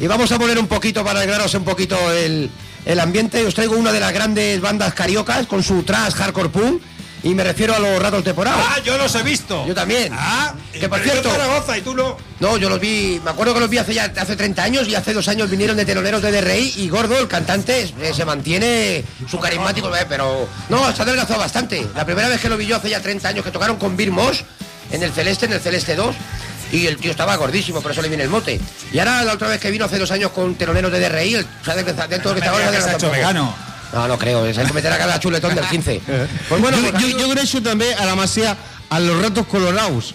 Y vamos a poner un poquito, para alegraros un poquito el, el ambiente. Os traigo una de las grandes bandas cariocas con su trash hardcore punk. Y me refiero a los ratos temporados. Ah, yo los he visto. Yo también. Ah, Que por cierto- Zaragoza y tú no. No, yo los vi, me acuerdo que los vi hace ya hace 30 años y hace dos años vinieron de teloneros de DRI y Gordo, el cantante, eh, se mantiene su carismático, eh, pero no, se ha adelgazado bastante. La primera vez que lo vi yo hace ya 30 años que tocaron con Bir Moss en el Celeste, en el Celeste 2. Y el tío estaba gordísimo, por eso le viene el mote. Y ahora la otra vez que vino hace dos años con teloneros de DRI, el, se ha adelgazado- dentro de que que se ha hecho vegano. No, no creo, se cometerá cada chuletón del 15. Pues bueno, Jo, pues aquí- jo agraeixo també a la Masia a los ratos colorados.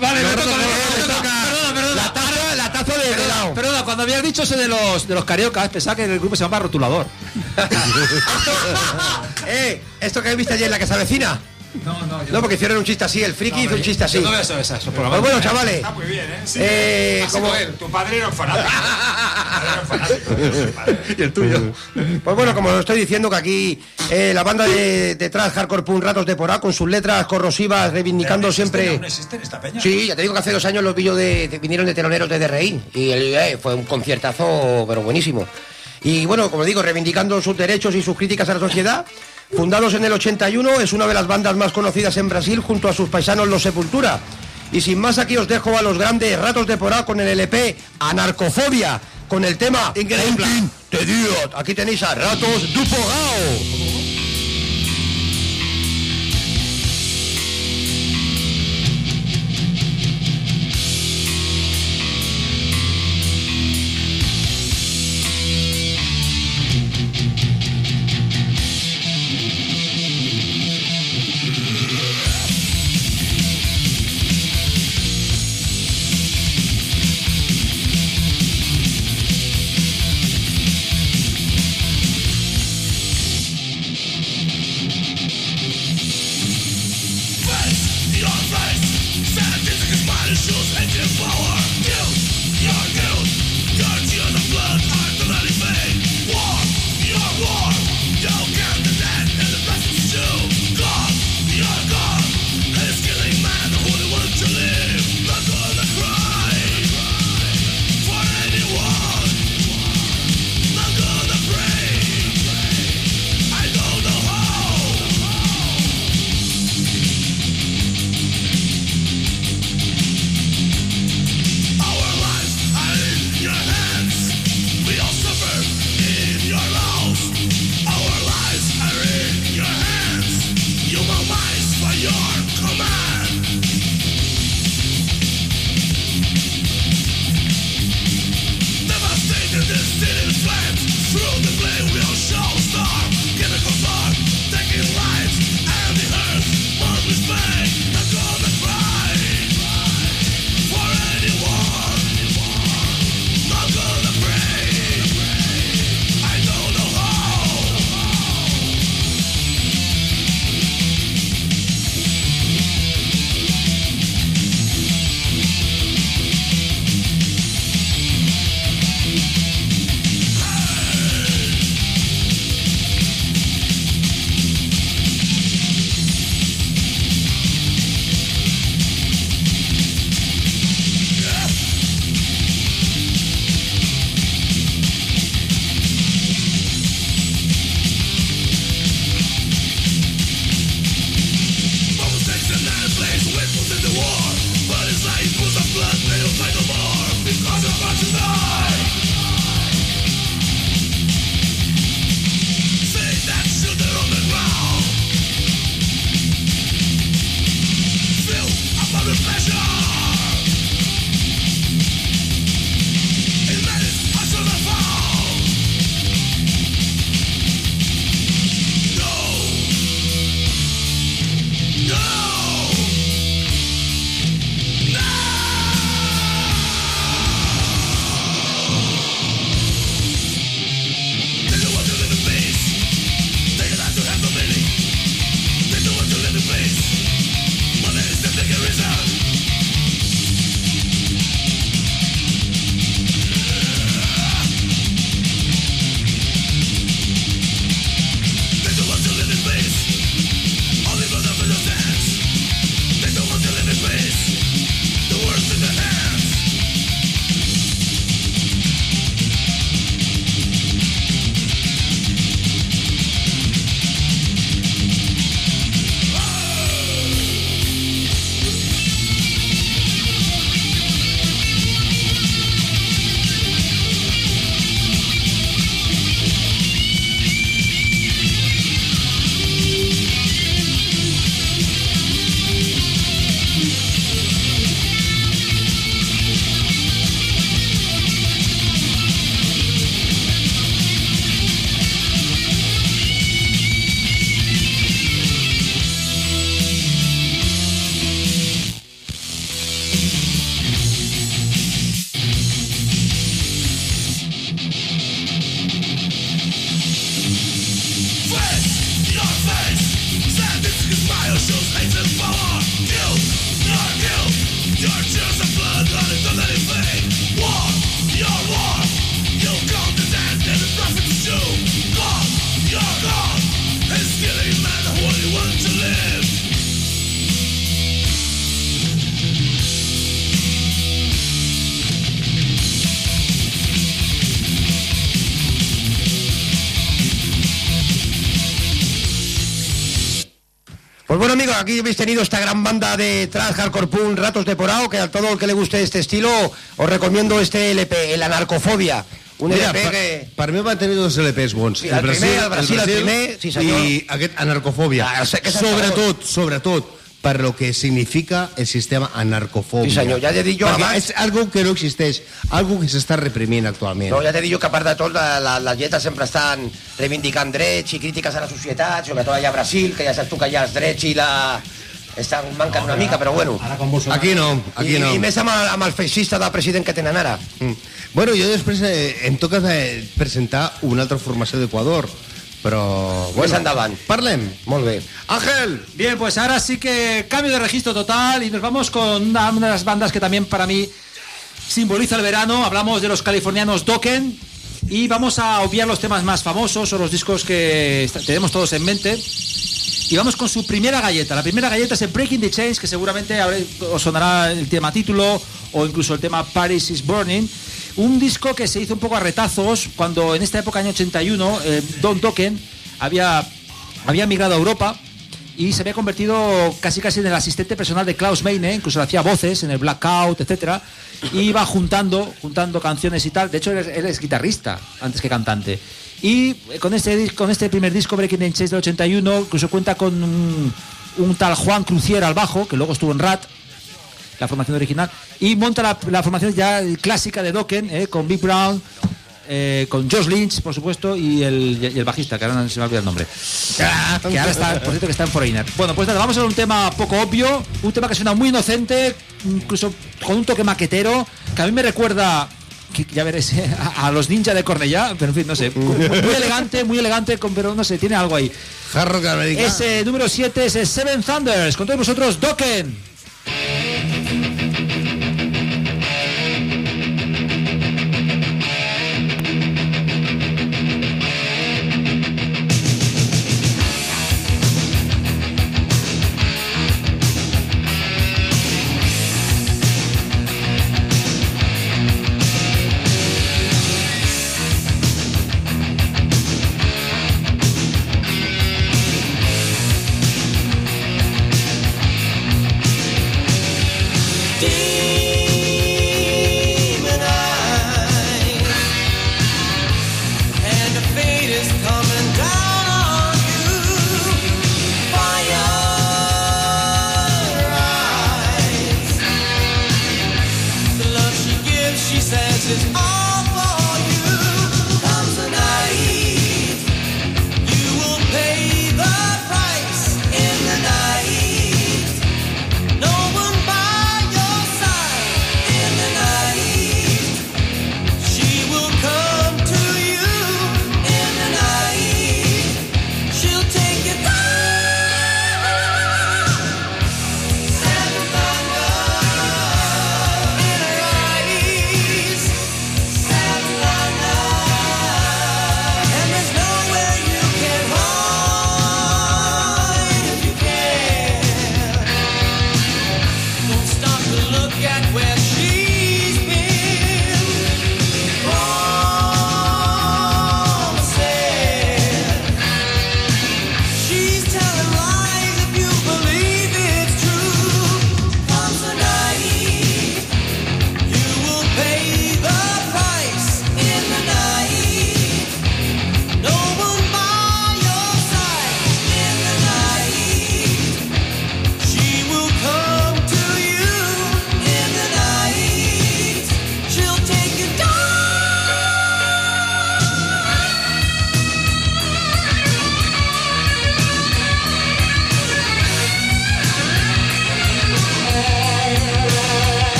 Vale, me Los toca, ratos me colorados. toca. Perdona, perdona. la taza, la taza de helado. Perdona, cuando habías dicho ese de los, de los cariocas, pensaba que el grupo se llamaba Rotulador. eh, esto que viste ayer, la que se No, porque hicieron un chiste así, el friki hizo un chiste así. Yo no veo eso, eso, por Pues bueno, chavales. Está muy bien, ¿eh? Sí. Eh, Así como- él, tu padre era un fanático. Y el tuyo. Pues bueno, como os estoy diciendo que aquí eh, la banda de detrás, Hardcore Punk Ratos de Porá, con sus letras corrosivas, reivindicando ¿Aún existe- siempre... ¿Aún existe esta peña? Sí, ya te digo que hace dos años los de, de- vinieron de teloneros de DRI y el- eh, fue un conciertazo, pero buenísimo. Y bueno, como digo, reivindicando sus derechos y sus críticas a la sociedad. Fundados en el 81, es una de las bandas más conocidas en Brasil junto a sus paisanos Los Sepultura. Y sin más, aquí os dejo a los grandes ratos de Porá con el LP Anarcofobia, con el tema Increíble. The Diot. Aquí tenéis a Ratos du aquí habéis tenido esta gran banda de trash hardcore punk Ratos de Porao, que a todo el que le guste este estilo os recomiendo este LP, el Anarcofobia. Un Mira, LP per, que... per mi van tenir dos LPs bons. Sí, el primer, el Brasil, el primer, sí, senyor. i aquest Anarcofòbia. Ah, el sobretot, sobretot, per lo que significa el sistema anarcofòbia. Sí, senyor, ja t'he dit jo Perquè abans- és algo que no existeix, algo que s'està reprimint actualment. No, ja t'he dit jo que a part de tot, la, la, les lletres sempre estan reivindicant drets i crítiques a la societat, sobretot allà a Brasil, que ja saps tu que allà els drets i la... estan manquen una mica, però bueno. Aquí no, aquí I, no. I més amb el, amb el feixista del president que tenen ara. Mm. Bueno, jo després eh, em toca de presentar una altra formació d'Equador, però... Bueno, Més endavant. Parlem. Molt bé. Ángel. Bien, pues ahora sí que cambio de registro total y nos vamos con una, una de las bandas que también para mí simboliza el verano. Hablamos de los californianos Dokken y vamos a obviar los temas más famosos o los discos que tenemos todos en mente. Y vamos con su primera galleta. La primera galleta es el Breaking the Chains, que seguramente os sonará el tema título o incluso el tema Paris is Burning. Un disco que se hizo un poco a retazos cuando en esta época, año 81, eh, Don Dokken había, había migrado a Europa y se había convertido casi casi en el asistente personal de Klaus Meine, incluso le hacía voces en el Blackout, etcétera, y iba juntando, juntando canciones y tal. De hecho, él es, guitarrista antes que cantante. Y con este, con este primer disco, Breaking the Chains del 81, incluso cuenta con un, un tal Juan Crucier al bajo, que luego estuvo en Rat, la formación original, y monta la, la formación ya clásica de Dokken, eh, con Big Brown, eh, con Josh Lynch, por supuesto, y el, y el bajista, que ahora no se me olvida el nombre. Que ahora está, por cierto, que está en Foreigner. Bueno, pues nada, vamos a un tema poco obvio, un tema que suena muy inocente, incluso con un toque maquetero, que a mí me recuerda, que ya veréis, a, a los ninjas de Cornellá, pero en fin, no sé, muy elegante, muy elegante, con- pero no sé, tiene algo ahí. Ese número 7 es el Seven Thunders, con todos vosotros, Dokken.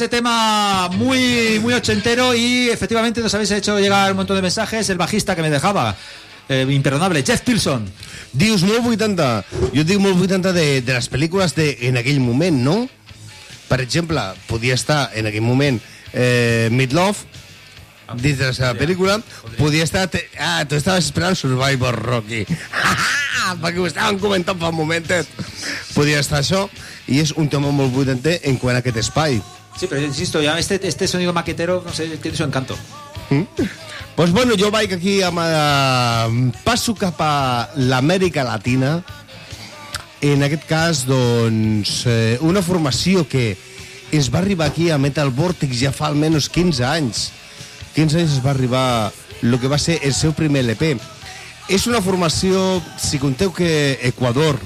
Ese tema muy, muy ochentero y efectivamente nos habéis hecho llegar un montón de mensajes. El bajista que me dejaba, eh, imperdonable, Jeff Pilson. Dius molt 80. Jo dic molt 80 de, de les pel·lícules de, en aquell moment, no? Per exemple, podia estar en aquell moment eh, Meatloaf, dins de la seva pel·lícula, podia estar... Te... Ah, tu estaves esperant Survivor Rocky. Perquè ho estàvem comentant fa un momentet. Podia estar això, i és un tema molt 80 en quant a aquest espai. Sí, pero insisto, ya este, este sonido maquetero, no sé, tiene su encanto. Pues bueno, jo vaig aquí amb... Eh, passo cap a l'Amèrica Latina. En aquest cas, doncs, eh, una formació que es va arribar aquí a Metal Vortex ja fa almenys 15 anys. 15 anys es va arribar el que va ser el seu primer LP. És una formació, si conteu que Equador,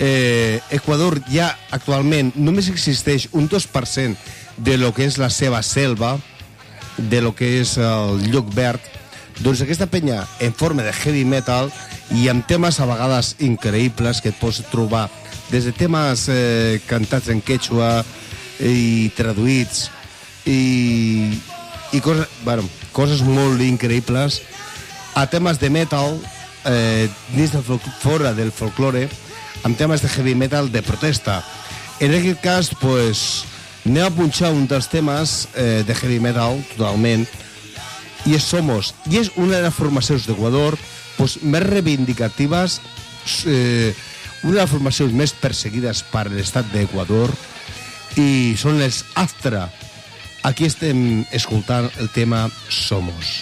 eh, Equador ja actualment només existeix un 2% de lo que és la seva selva, de lo que és el lloc verd, doncs aquesta penya en forma de heavy metal i amb temes a vegades increïbles que et pots trobar des de temes eh, cantats en quechua i traduïts i, i coses, bueno, coses molt increïbles a temes de metal eh, dins del fora del folklore amb temes de heavy metal de protesta. En aquest cas pues, anem a punxar un dels temes eh, de heavy metal totalment i és Somos. I és una de les formacions d'Equador pues, més reivindicatives eh, una de les formacions més perseguides per l'estat d'Equador i són els Astra aquí estem escoltant el tema Somos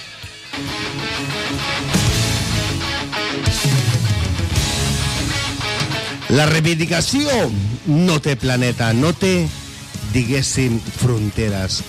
La reivindicació no té planeta, no té, diguéssim, fronteres.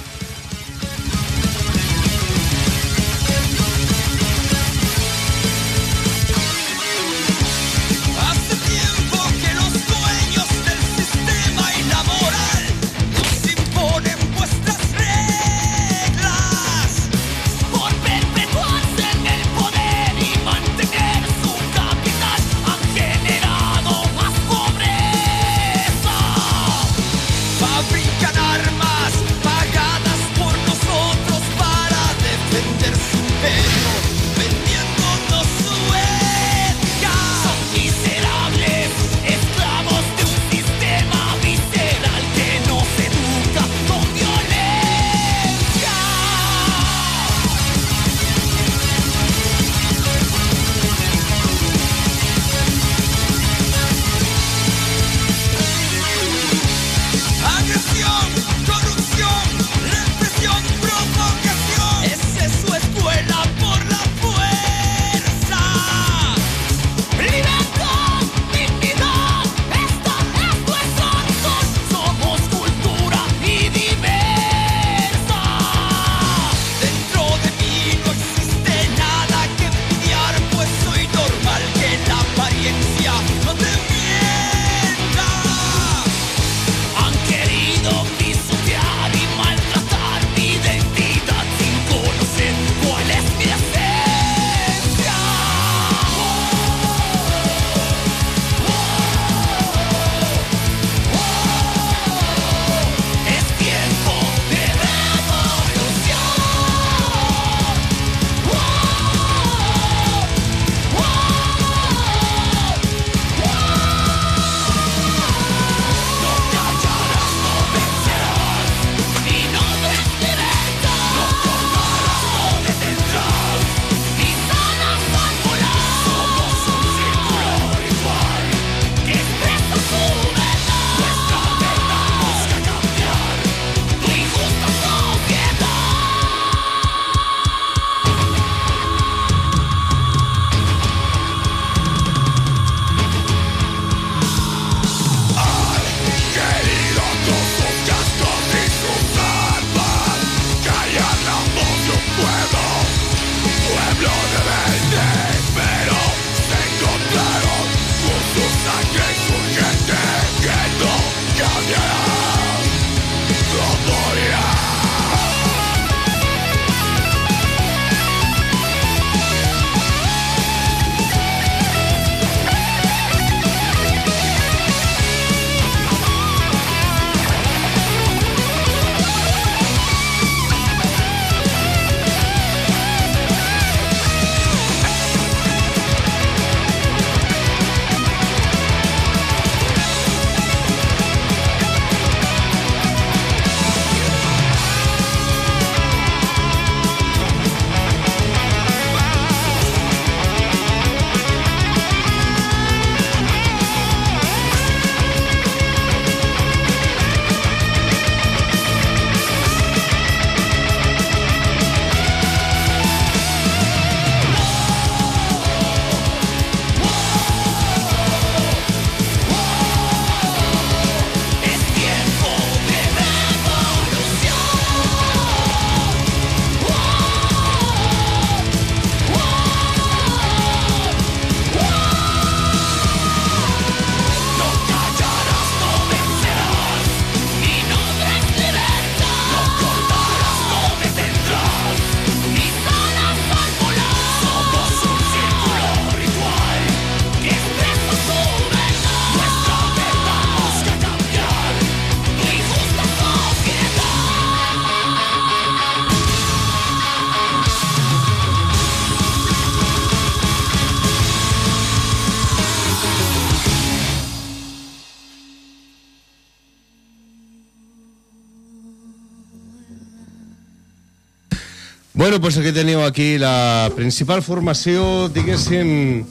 Bueno, pues aquí teniu aquí la principal formació, diguéssim,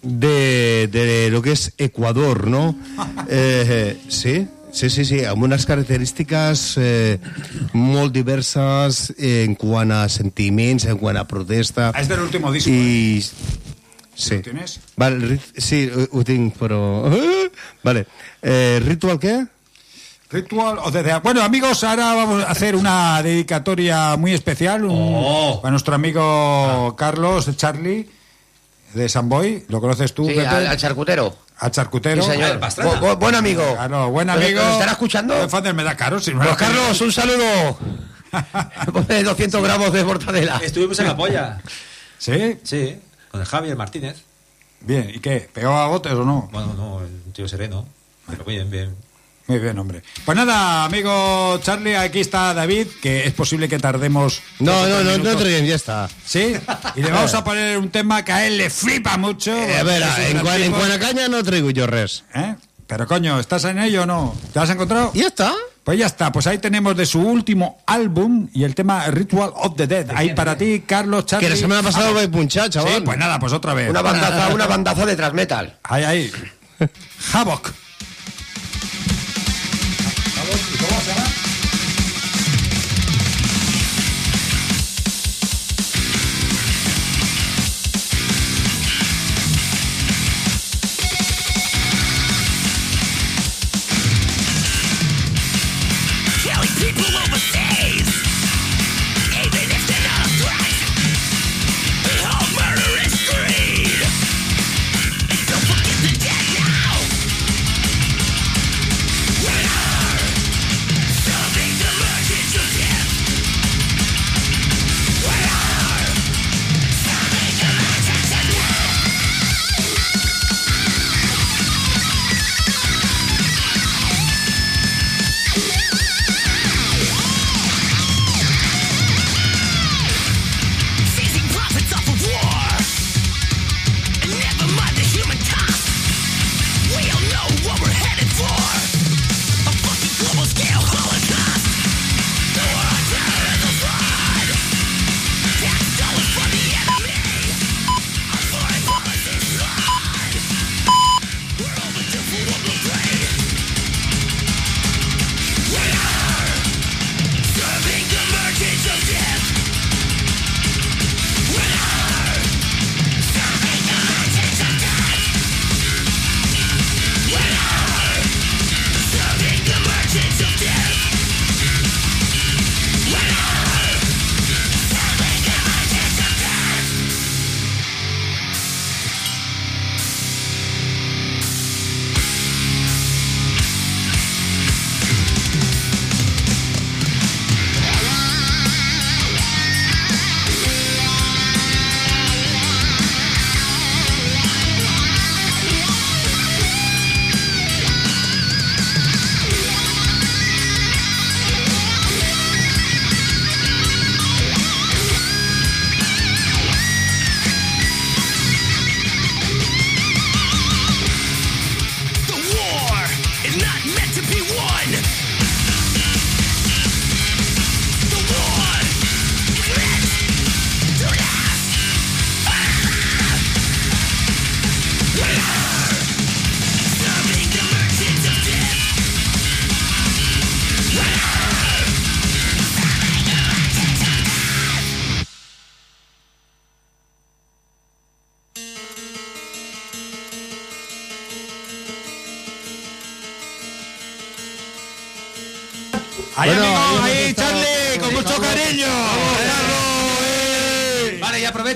de, de lo que és Equador, no? Eh, sí, sí, sí, sí, amb unes característiques eh, molt diverses en quant a sentiments, en quant a protesta. Es del último disco. I... Sí. ¿Lo tienes? Vale, sí, ho, ho tinc, però... Vale. Eh, ¿Ritual qué? Ritual o desde- Bueno, amigos, ahora vamos a hacer una dedicatoria muy especial un- a nuestro amigo Carlos Charlie de Samboy. ¿Lo conoces tú, Sí, Pepe? al, al charcutero. Al charcutero. Sí, señor. Bu- bu- buen amigo. Claro, buen ¿Nos- amigo. nos estará escuchando? Me da caro. Si no Pues Carlos, un saludo. Ponle 200 gramos de mortadela. Estuvimos en la polla. ¿Sí? Sí, con el Javier Martínez. Bien, ¿y qué? ¿Pegaba botes o no? Bueno, no, un tío sereno. Pero bien, bien. Muy bien, hombre. Pues nada, amigo Charlie, aquí está David, que es posible que tardemos. No, no, no, no traguem, ja està. Sí, y le vamos a poner un tema que a él le flipa mucho. Eh, a un en quan, en tipo. quant a canya no traigo jo res. ¿Eh? Pero coño, ¿estás en ello o no? ¿Te has encontrado? Ya está. Pues ya está, pues ahí tenemos de su último álbum y el tema Ritual of the Dead. Ahí para ti, Carlos Charlie. Que la semana pasada he punchado, chaval. Sí, pues nada, pues otra vez. Una bandaza, una bandaza de transmetal. Ahí, ahí. Havoc.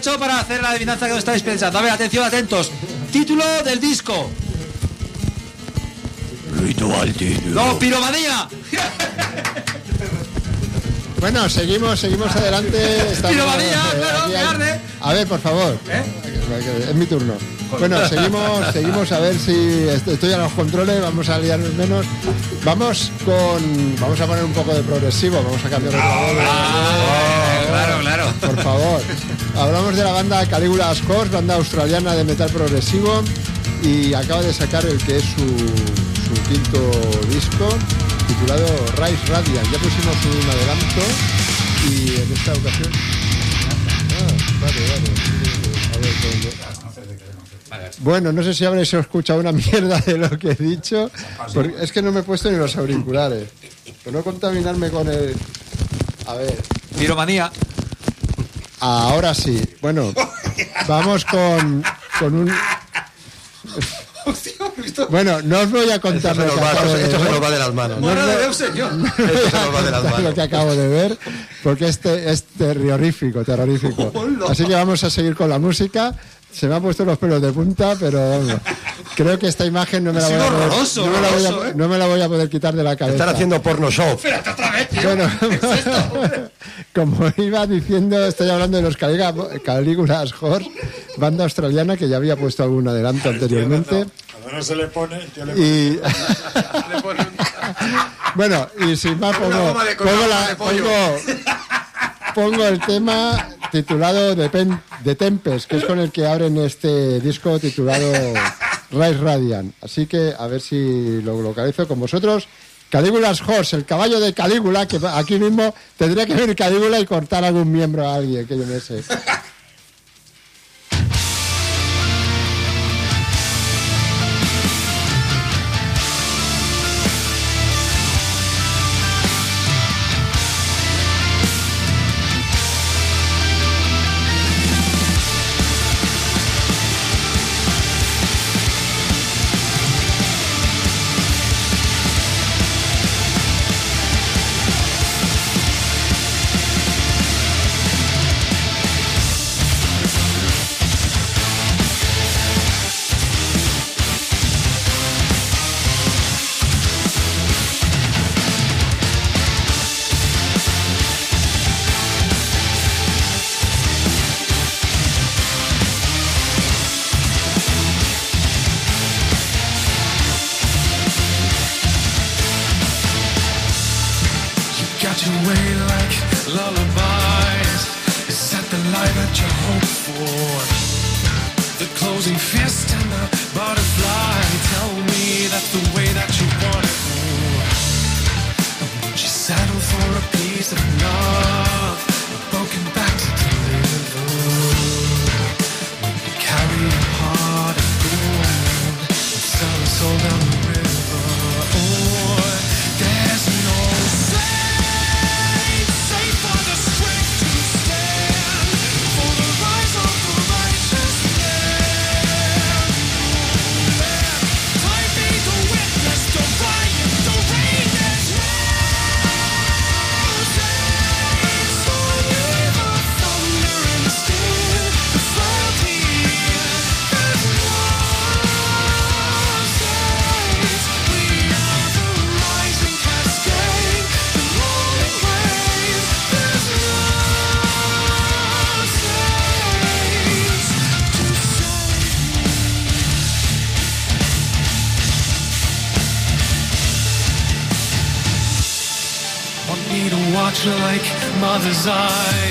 Para hacer la adivinanza que os estáis pensando. A ver, atención, atentos. Título del disco. No, piromanía. Bueno, seguimos, seguimos adelante. Estamos, Piromanía, eh, claro, que arde. A ver, por favor. Es mi turno. Bueno, seguimos, seguimos a ver si est- estoy a los controles, vamos a liarnos menos. Vamos con. Vamos a poner un poco de progresivo, vamos a cambiar otra vez. Claro, claro. Por favor. Hablamos de la banda Caligula Scores, banda australiana de metal progresivo, y acaba de sacar el que es su, su quinto disco, titulado Rise Radiant. Ya pusimos un adelanto y en esta ocasión. Ah, vale, vale. A ver. Bueno, no sé si habréis escuchado una mierda de lo que he dicho. porque es que no me he puesto ni los auriculares. Por no contaminarme con el. A ver. Piromanía. Ahora sí. Bueno, vamos con, con un. Bueno, no os voy a contar Esto se lo que va- acabo esto se ver. nos va de las manos. No de señor. no os voy Esto se a nos va de las manos. Lo que acabo de ver, porque este es terrorífico, terrorífico. Así que vamos a seguir con la música. Se me han puesto los pelos de punta, pero vamos, creo que esta imagen no me la, Ha voy a, poder, horroroso, no me la voy a- horroroso, ¿eh? no me la voy a poder quitar de la cabeza. Están haciendo porno show. Bueno, como iba diciendo, estoy hablando de los Caliga- Calígulas Horse, banda australiana que ya había puesto algún adelanto anteriormente. No se le pone, el tío le Y bueno, y sin más pongo, la- pongo- pongo el tema titulado de, Pen- de Tempest, que es con el que abren este disco titulado Rise Radiant. Así que a ver si lo localizo con vosotros. Calígulas Horse, el caballo de Calígula, que aquí mismo tendría que venir Calígula y cortar algún miembro a alguien, que yo no sé. That that you hope for? The closing fist and the butterfly tell me that's the way that you want it. Would you settle for a piece of love, mother's eyes?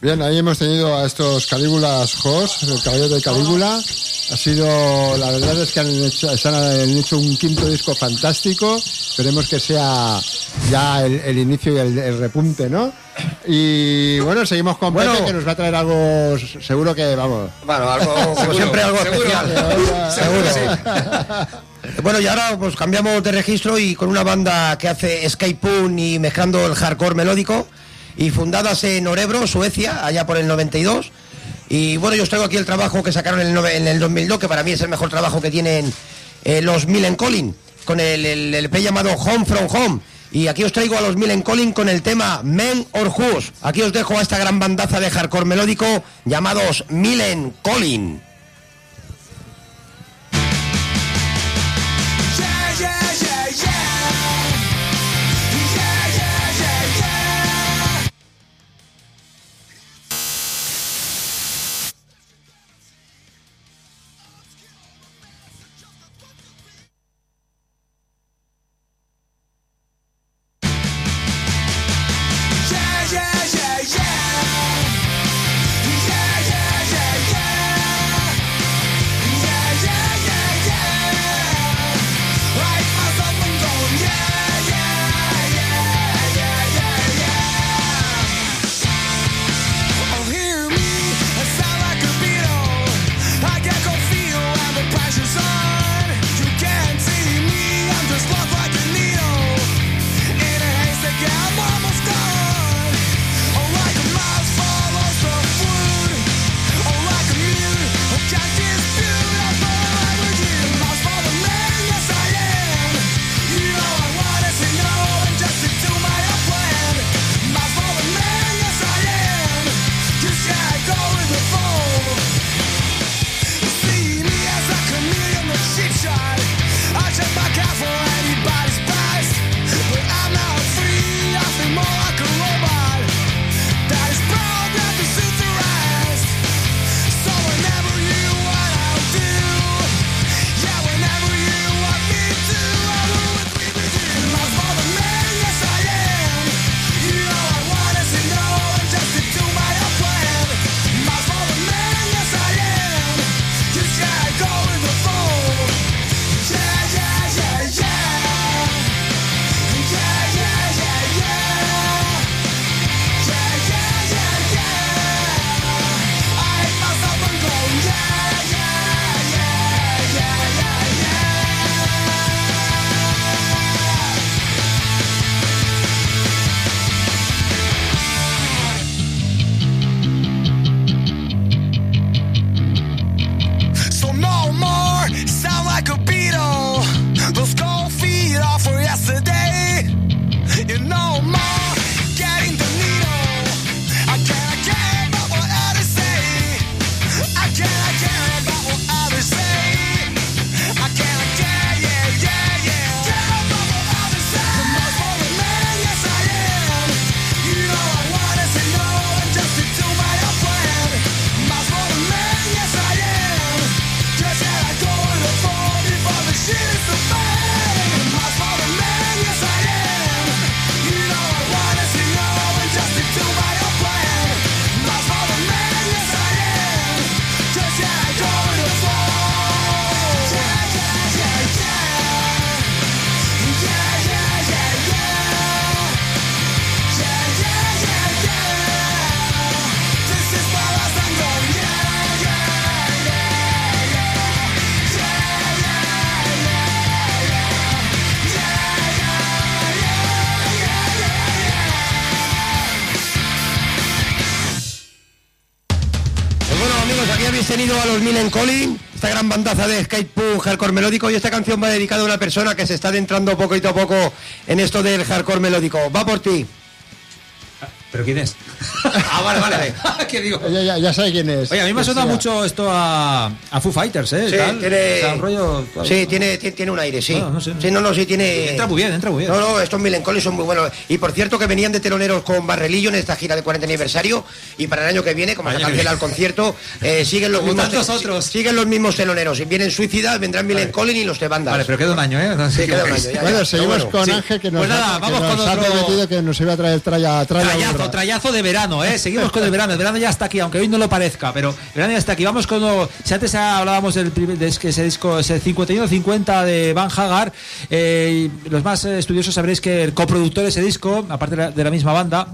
Bien, ahí hemos tenido a estos Calígulas Jos, el caballero de Calígula. Ha sido, la verdad es que han hecho, han, hecho un quinto disco fantástico. Esperemos que sea ya el, el inicio y el, el repunte, ¿no? Y bueno, seguimos con Bueno. Pepe, que nos va a traer algo, seguro que, vamos. Bueno, algo, como siempre, algo especial. Seguro. Bueno, y ahora pues cambiamos de registro y con una banda que hace punk y mezclando el hardcore melódico y fundadas en Orebro, Suecia, allá por el 92. Y bueno, yo os traigo aquí el trabajo que sacaron en el, nove- en el 2002, que para mí es el mejor trabajo que tienen eh, los Millen Collin, con el, el, llamado Home from Home. Y aquí os traigo a los Millen Collin con el tema Men or Who's. Aquí os dejo a esta gran bandaza de hardcore melódico llamados Millen Collin. Tenido a los Millen Collin, esta gran bandaza de skate punk, hardcore melódico y esta canción va dedicada a una persona que se está adentrando poquito a poco en esto del hardcore melódico. Va por ti. ¿Pero quién es? Ah, vale, vale. ¿Qué digo? Ya, ya, ya sabe quién es. Oye, a mí me ha sonado mucho esto a, a Foo Fighters, ¿eh? Sí, Tal. tiene, O sea, un rollo... sí tiene, tiene, tiene un aire, sí. Bueno, no sé. Sí, no, no, sí, tiene... Entra muy bien, entra muy bien. No, no, estos Millen Collins son muy buenos. Y por cierto que venían de teloneros con Barrelillo en esta gira de 40 aniversario y para el año que viene, como se cancela el concierto, eh, siguen los mismos otros. siguen los mismos teloneros. Y vienen suicidas, vendrán Millen Collins y los de bandas. Vale, pero queda un año, ¿eh? No Sí, sé queda qué un año, ya, Bueno, seguimos bueno, con sí. Ángel que nos, Pues nada, ha, que vamos nos con ha otro- prometido que nos iba a traer tralla, tralla Trayazo, de verano, ¿eh? Seguimos con el verano. El verano ya está aquí, aunque hoy no lo parezca, pero el verano ya está aquí. Vamos con. lo- Si antes hablábamos del primer, de ese disco, ese 51-50 de Van Hagar, eh, los más estudiosos sabréis que el coproductor de ese disco, aparte de la, de la misma banda,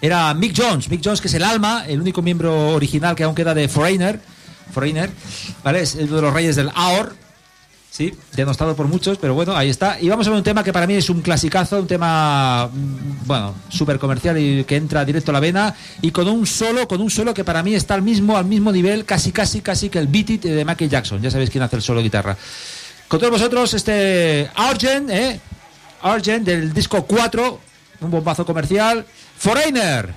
era Mick Jones. Mick Jones, que es el alma, el único miembro original que aún queda de Foreigner. Foreigner, ¿vale? Es uno de los reyes del AOR. Sí, denostado por muchos, pero bueno, ahí está. Y vamos a ver un tema que para mí es un clasicazo, un tema, mm, bueno, súper comercial y que entra directo a la vena y con un solo, con un solo que para mí está al mismo, al mismo nivel, casi, casi, casi que el Beat It de Michael Jackson. Ya sabéis quién hace el solo guitarra. Con todos vosotros, este Argent, ¿eh? Argent del disco 4, un bombazo comercial. Foreigner.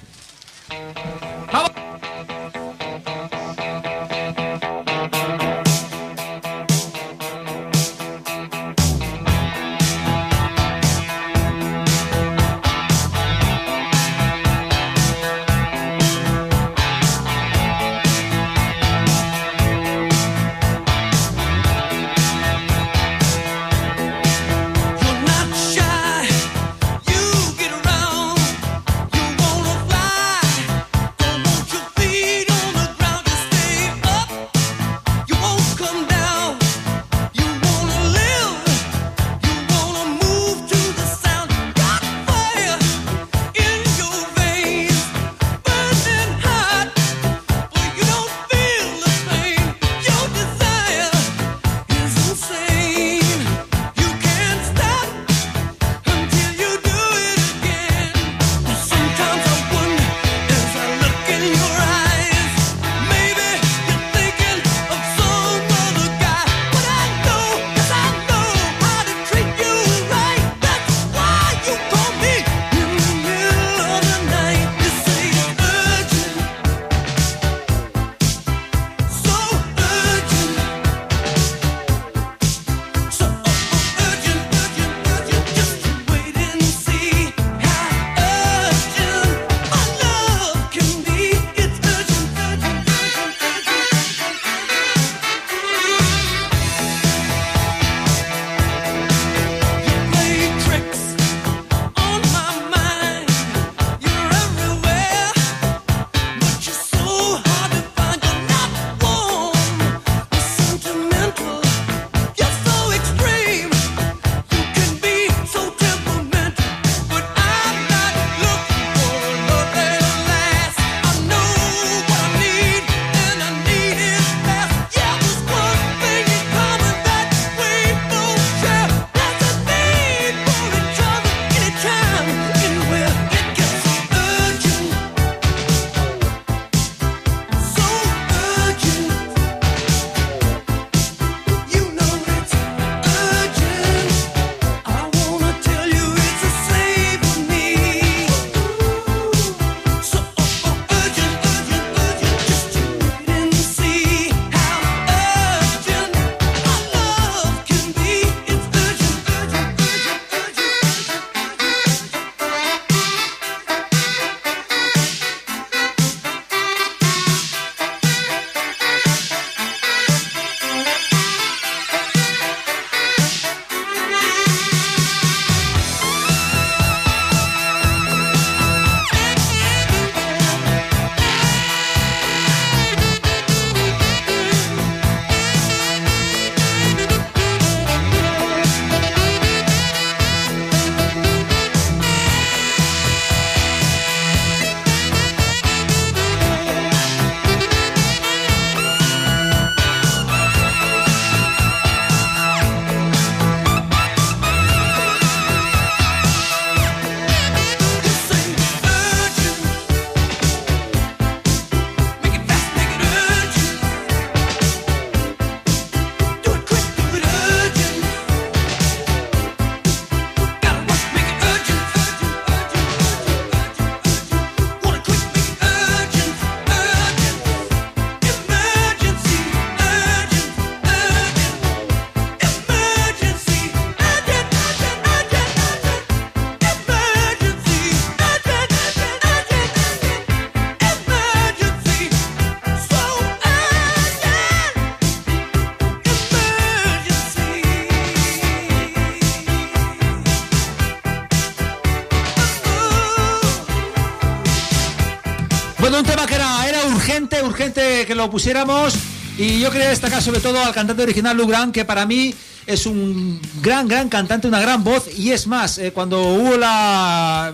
Urgente, urgente que lo pusiéramos. Y yo quería destacar sobre todo al cantante original Lou Grant, que para mí es un gran, gran cantante, una gran voz. Y es más, eh, cuando hubo la.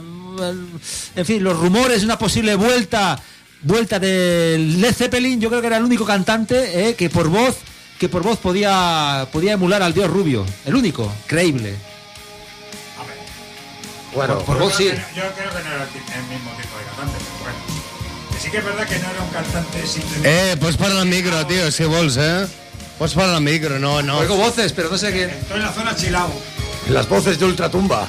En fin, los rumores de una posible vuelta vuelta del Led Zeppelin, yo creo que era el único cantante eh, que por voz que por voz podía podía emular al dios rubio, el único, creíble. Bueno, por, por voz sí. Yo sí que es verdad que no era un cantante simplemente. Eh, pots parar al micro, tio, si vols, eh? Pots parar al micro, no, no. Oigo voces, pero no sé qué. Estoy en la zona chilao. Las voces de Ultratumba.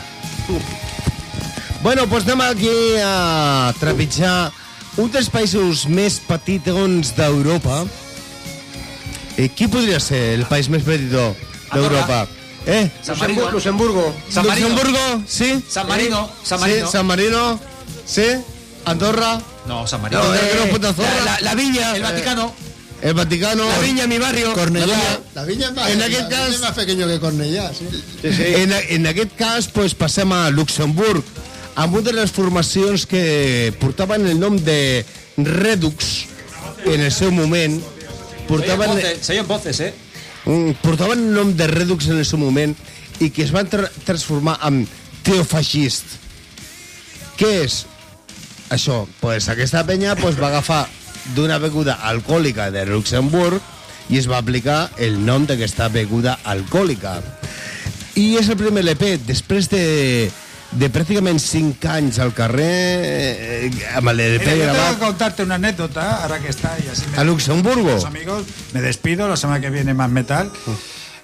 Bueno, doncs anem aquí a trepitjar un dels països més petitons d'Europa. Eh, qui podria ser el país més petitó d'Europa? Eh? San Marino. Luxemburgo. San Marino. Luxemburgo, sí? San Marino, San Sí, Marino. San Marino, sí? Andorra, No, San Marino. No, eh, Eh, la, la, la viña. el Vaticano. el Vaticano... La viña, mi barrio. Cornellà. La vinya és més, En la aquest cas- és més pequeño que Cornellà, sí. En, en aquest cas, pues, passem a Luxemburg, amb una de les formacions que portaven el nom de Redux en el seu moment. Portaven, Voces, se oyen voces, eh. mm, portaven el nom de Redux en el seu moment i que es van tra transformar en teofagist. Què és això? Pues aquesta penya pues, va agafar d'una beguda alcohòlica de Luxemburg i es va aplicar el nom d'aquesta beguda alcohòlica. I és el primer LP, després de, de pràcticament 5 anys al carrer, eh, amb l'LP Mira, tengo que contarte una anécdota, ahora que está y así me a Luxemburgo. los amigos. Me despido, la semana que viene más metal.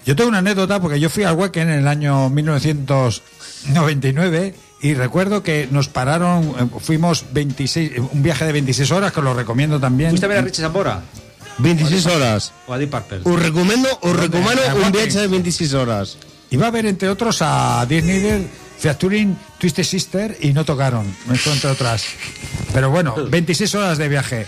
Yo tengo una anécdota porque yo fui al Wacken en el año 1999 y recuerdo que nos pararon, eh, fuimos 26, eh, un viaje de 26 horas que lo recomiendo también. ¿Fuiste a ver a Richie Zambora? 26 hores. O a Deep Purple. Us ¿Dónde? recomano A un viatge de 26 hores. Iba a ver, entre otros, a Dear Needle, Featuring Twisted Sister y no tocaron, entre otras. Pero bueno, 26 horas de viaje.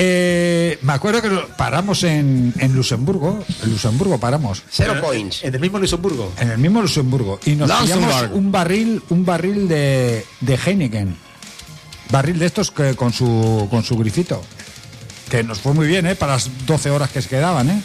Eh, me acuerdo que paramos en, en Luxemburgo, en Luxemburgo paramos. Zero points. En el mismo Luxemburgo. En el mismo Luxemburgo. Y nos pillamos un barril, un barril de, de Heineken. Barril de estos que, con su con su grifito. Que nos fue muy bien, ¿eh? Para las 12 horas que se quedaban, ¿eh?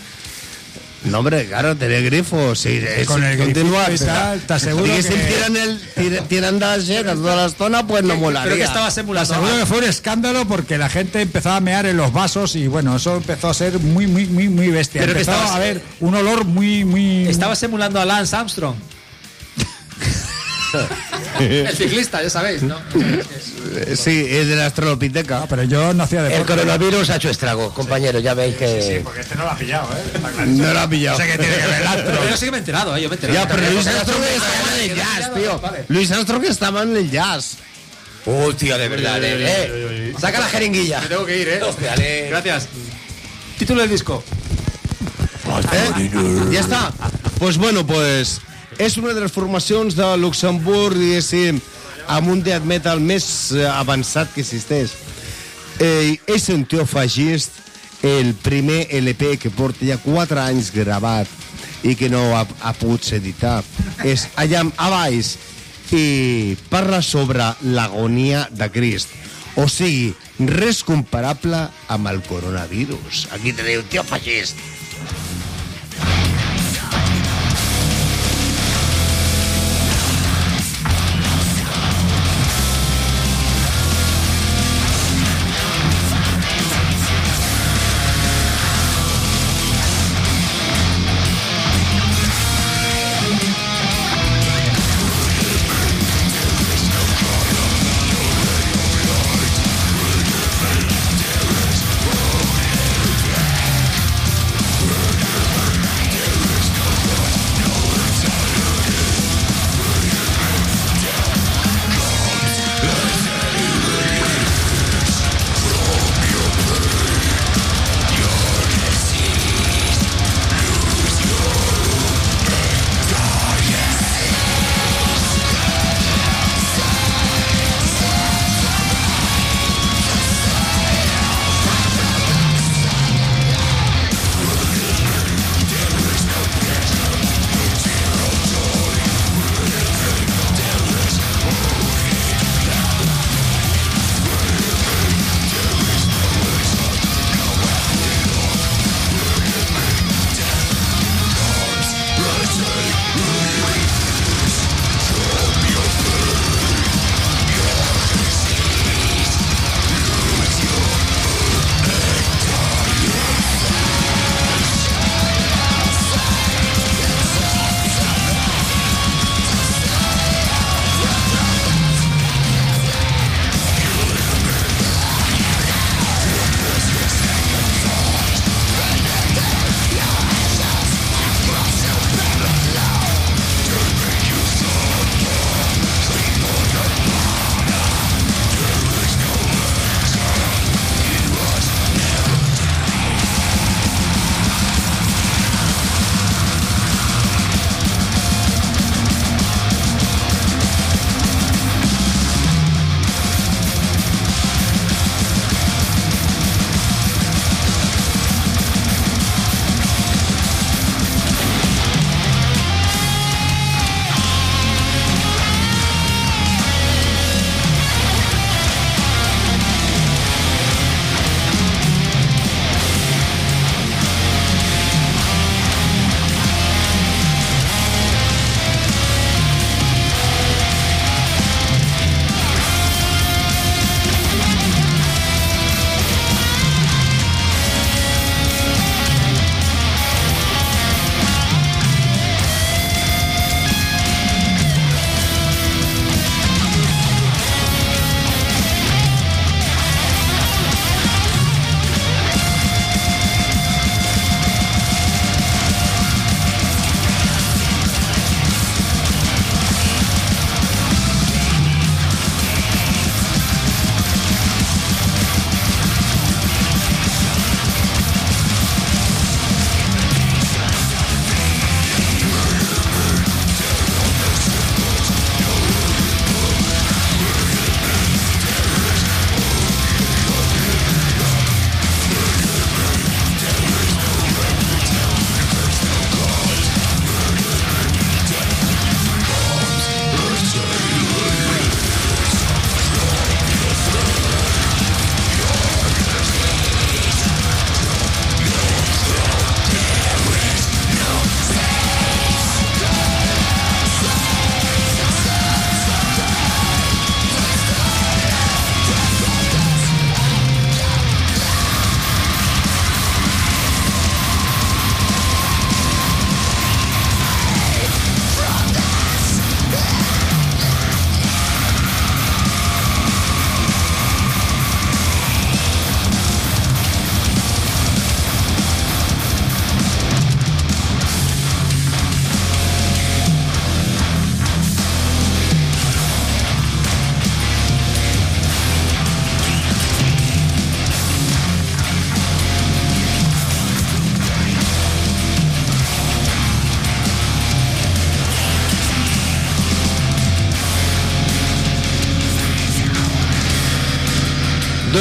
No, hombre, claro, tener grifo. Sí, es, Con el continua, grifito y tal, te aseguro Diguéssim, que- tiran, el, tiran, tiran de la llena toda l'estona, pues no molaria. Creo que estaba Te simulando. aseguro que fue un escándalo porque la gente empezaba a mear en los vasos y bueno, eso empezó a ser muy, muy, muy, muy bestia. Pero que estabas- a haber un olor muy, muy... Estaba simulando a Lance Armstrong. El ciclista, ya sabéis, ¿no? Eh, Sí, es de la astrolopiteca. Pero yo no hacía El coronavirus ha hecho estrago, compañero. Ya veis que. porque este no lo ha pillado, ¿eh? No lo ha pillado. No sé qué tiene que ver el astro. Pero yo sí que me he enterado, ¿eh? Yo me he enterado. Ya, pero Luis Armstrong estaba en el jazz, tío. Luis Armstrong estaba en el jazz. Hostia, de verdad, eh. Saca la jeringuilla. Me tengo que ir, ¿eh? Hostia. Gracias. Título del disco. Eh? Ja està. Pues bueno, pues és una de les formacions de Luxemburg, diguéssim, amb un death metal més eh, avançat que existeix. Eh, és un teofagist, el primer LP que porta ja 4 anys gravat i que no ha, ha pogut ser editar. És allà a baix i parla sobre l'agonia de Crist. O sigui, res comparable amb el coronavirus. Aquí teniu teofagist.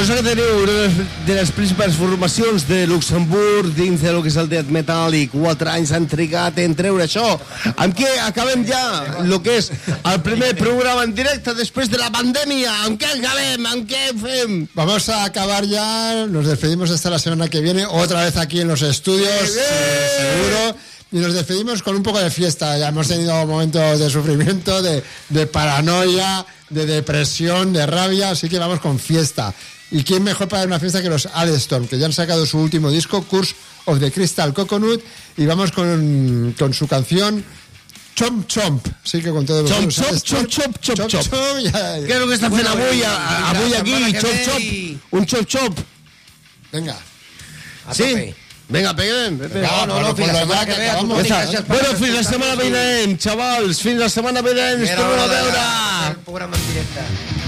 Doncs ara teniu una de les- de principals formacions de Luxemburg dins del que és el death metal i quatre anys han trigat en treure això. Amb què acabem ja el que és el primer programa en directe després de la pandèmia? Amb què acabem? Amb què fem? Vamos a acabar ya, nos despedimos hasta la semana que viene, otra vez aquí en los estudios, eh, seguro. Y nos despedimos con un poco de fiesta. Ya hemos tenido momentos de sufrimiento, de, de paranoia, de depresión, de rabia, así que vamos con fiesta. ¿Y quién mejor para una fiesta que los Alstom, que ya han sacado su último disco, Curse of the Crystal Coconut, y vamos con, con su canción Chomp Chomp. Sí que con todo Chomp, chomp, chomp, chomp, chomp, chomp. Què és el que està fent Bueno, avui, i- a- i avui la aquí? chop. i- Un chop, chop. Venga. Sí? Venga, peguem. Pepe. No, no, no, fins la setmana que ve, a Bueno, fins la setmana vinent, xavals. Fins la setmana vinent. Ens tornem a veure. del programa en directe.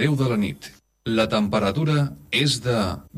Les 10 de la nit. La temperatura és de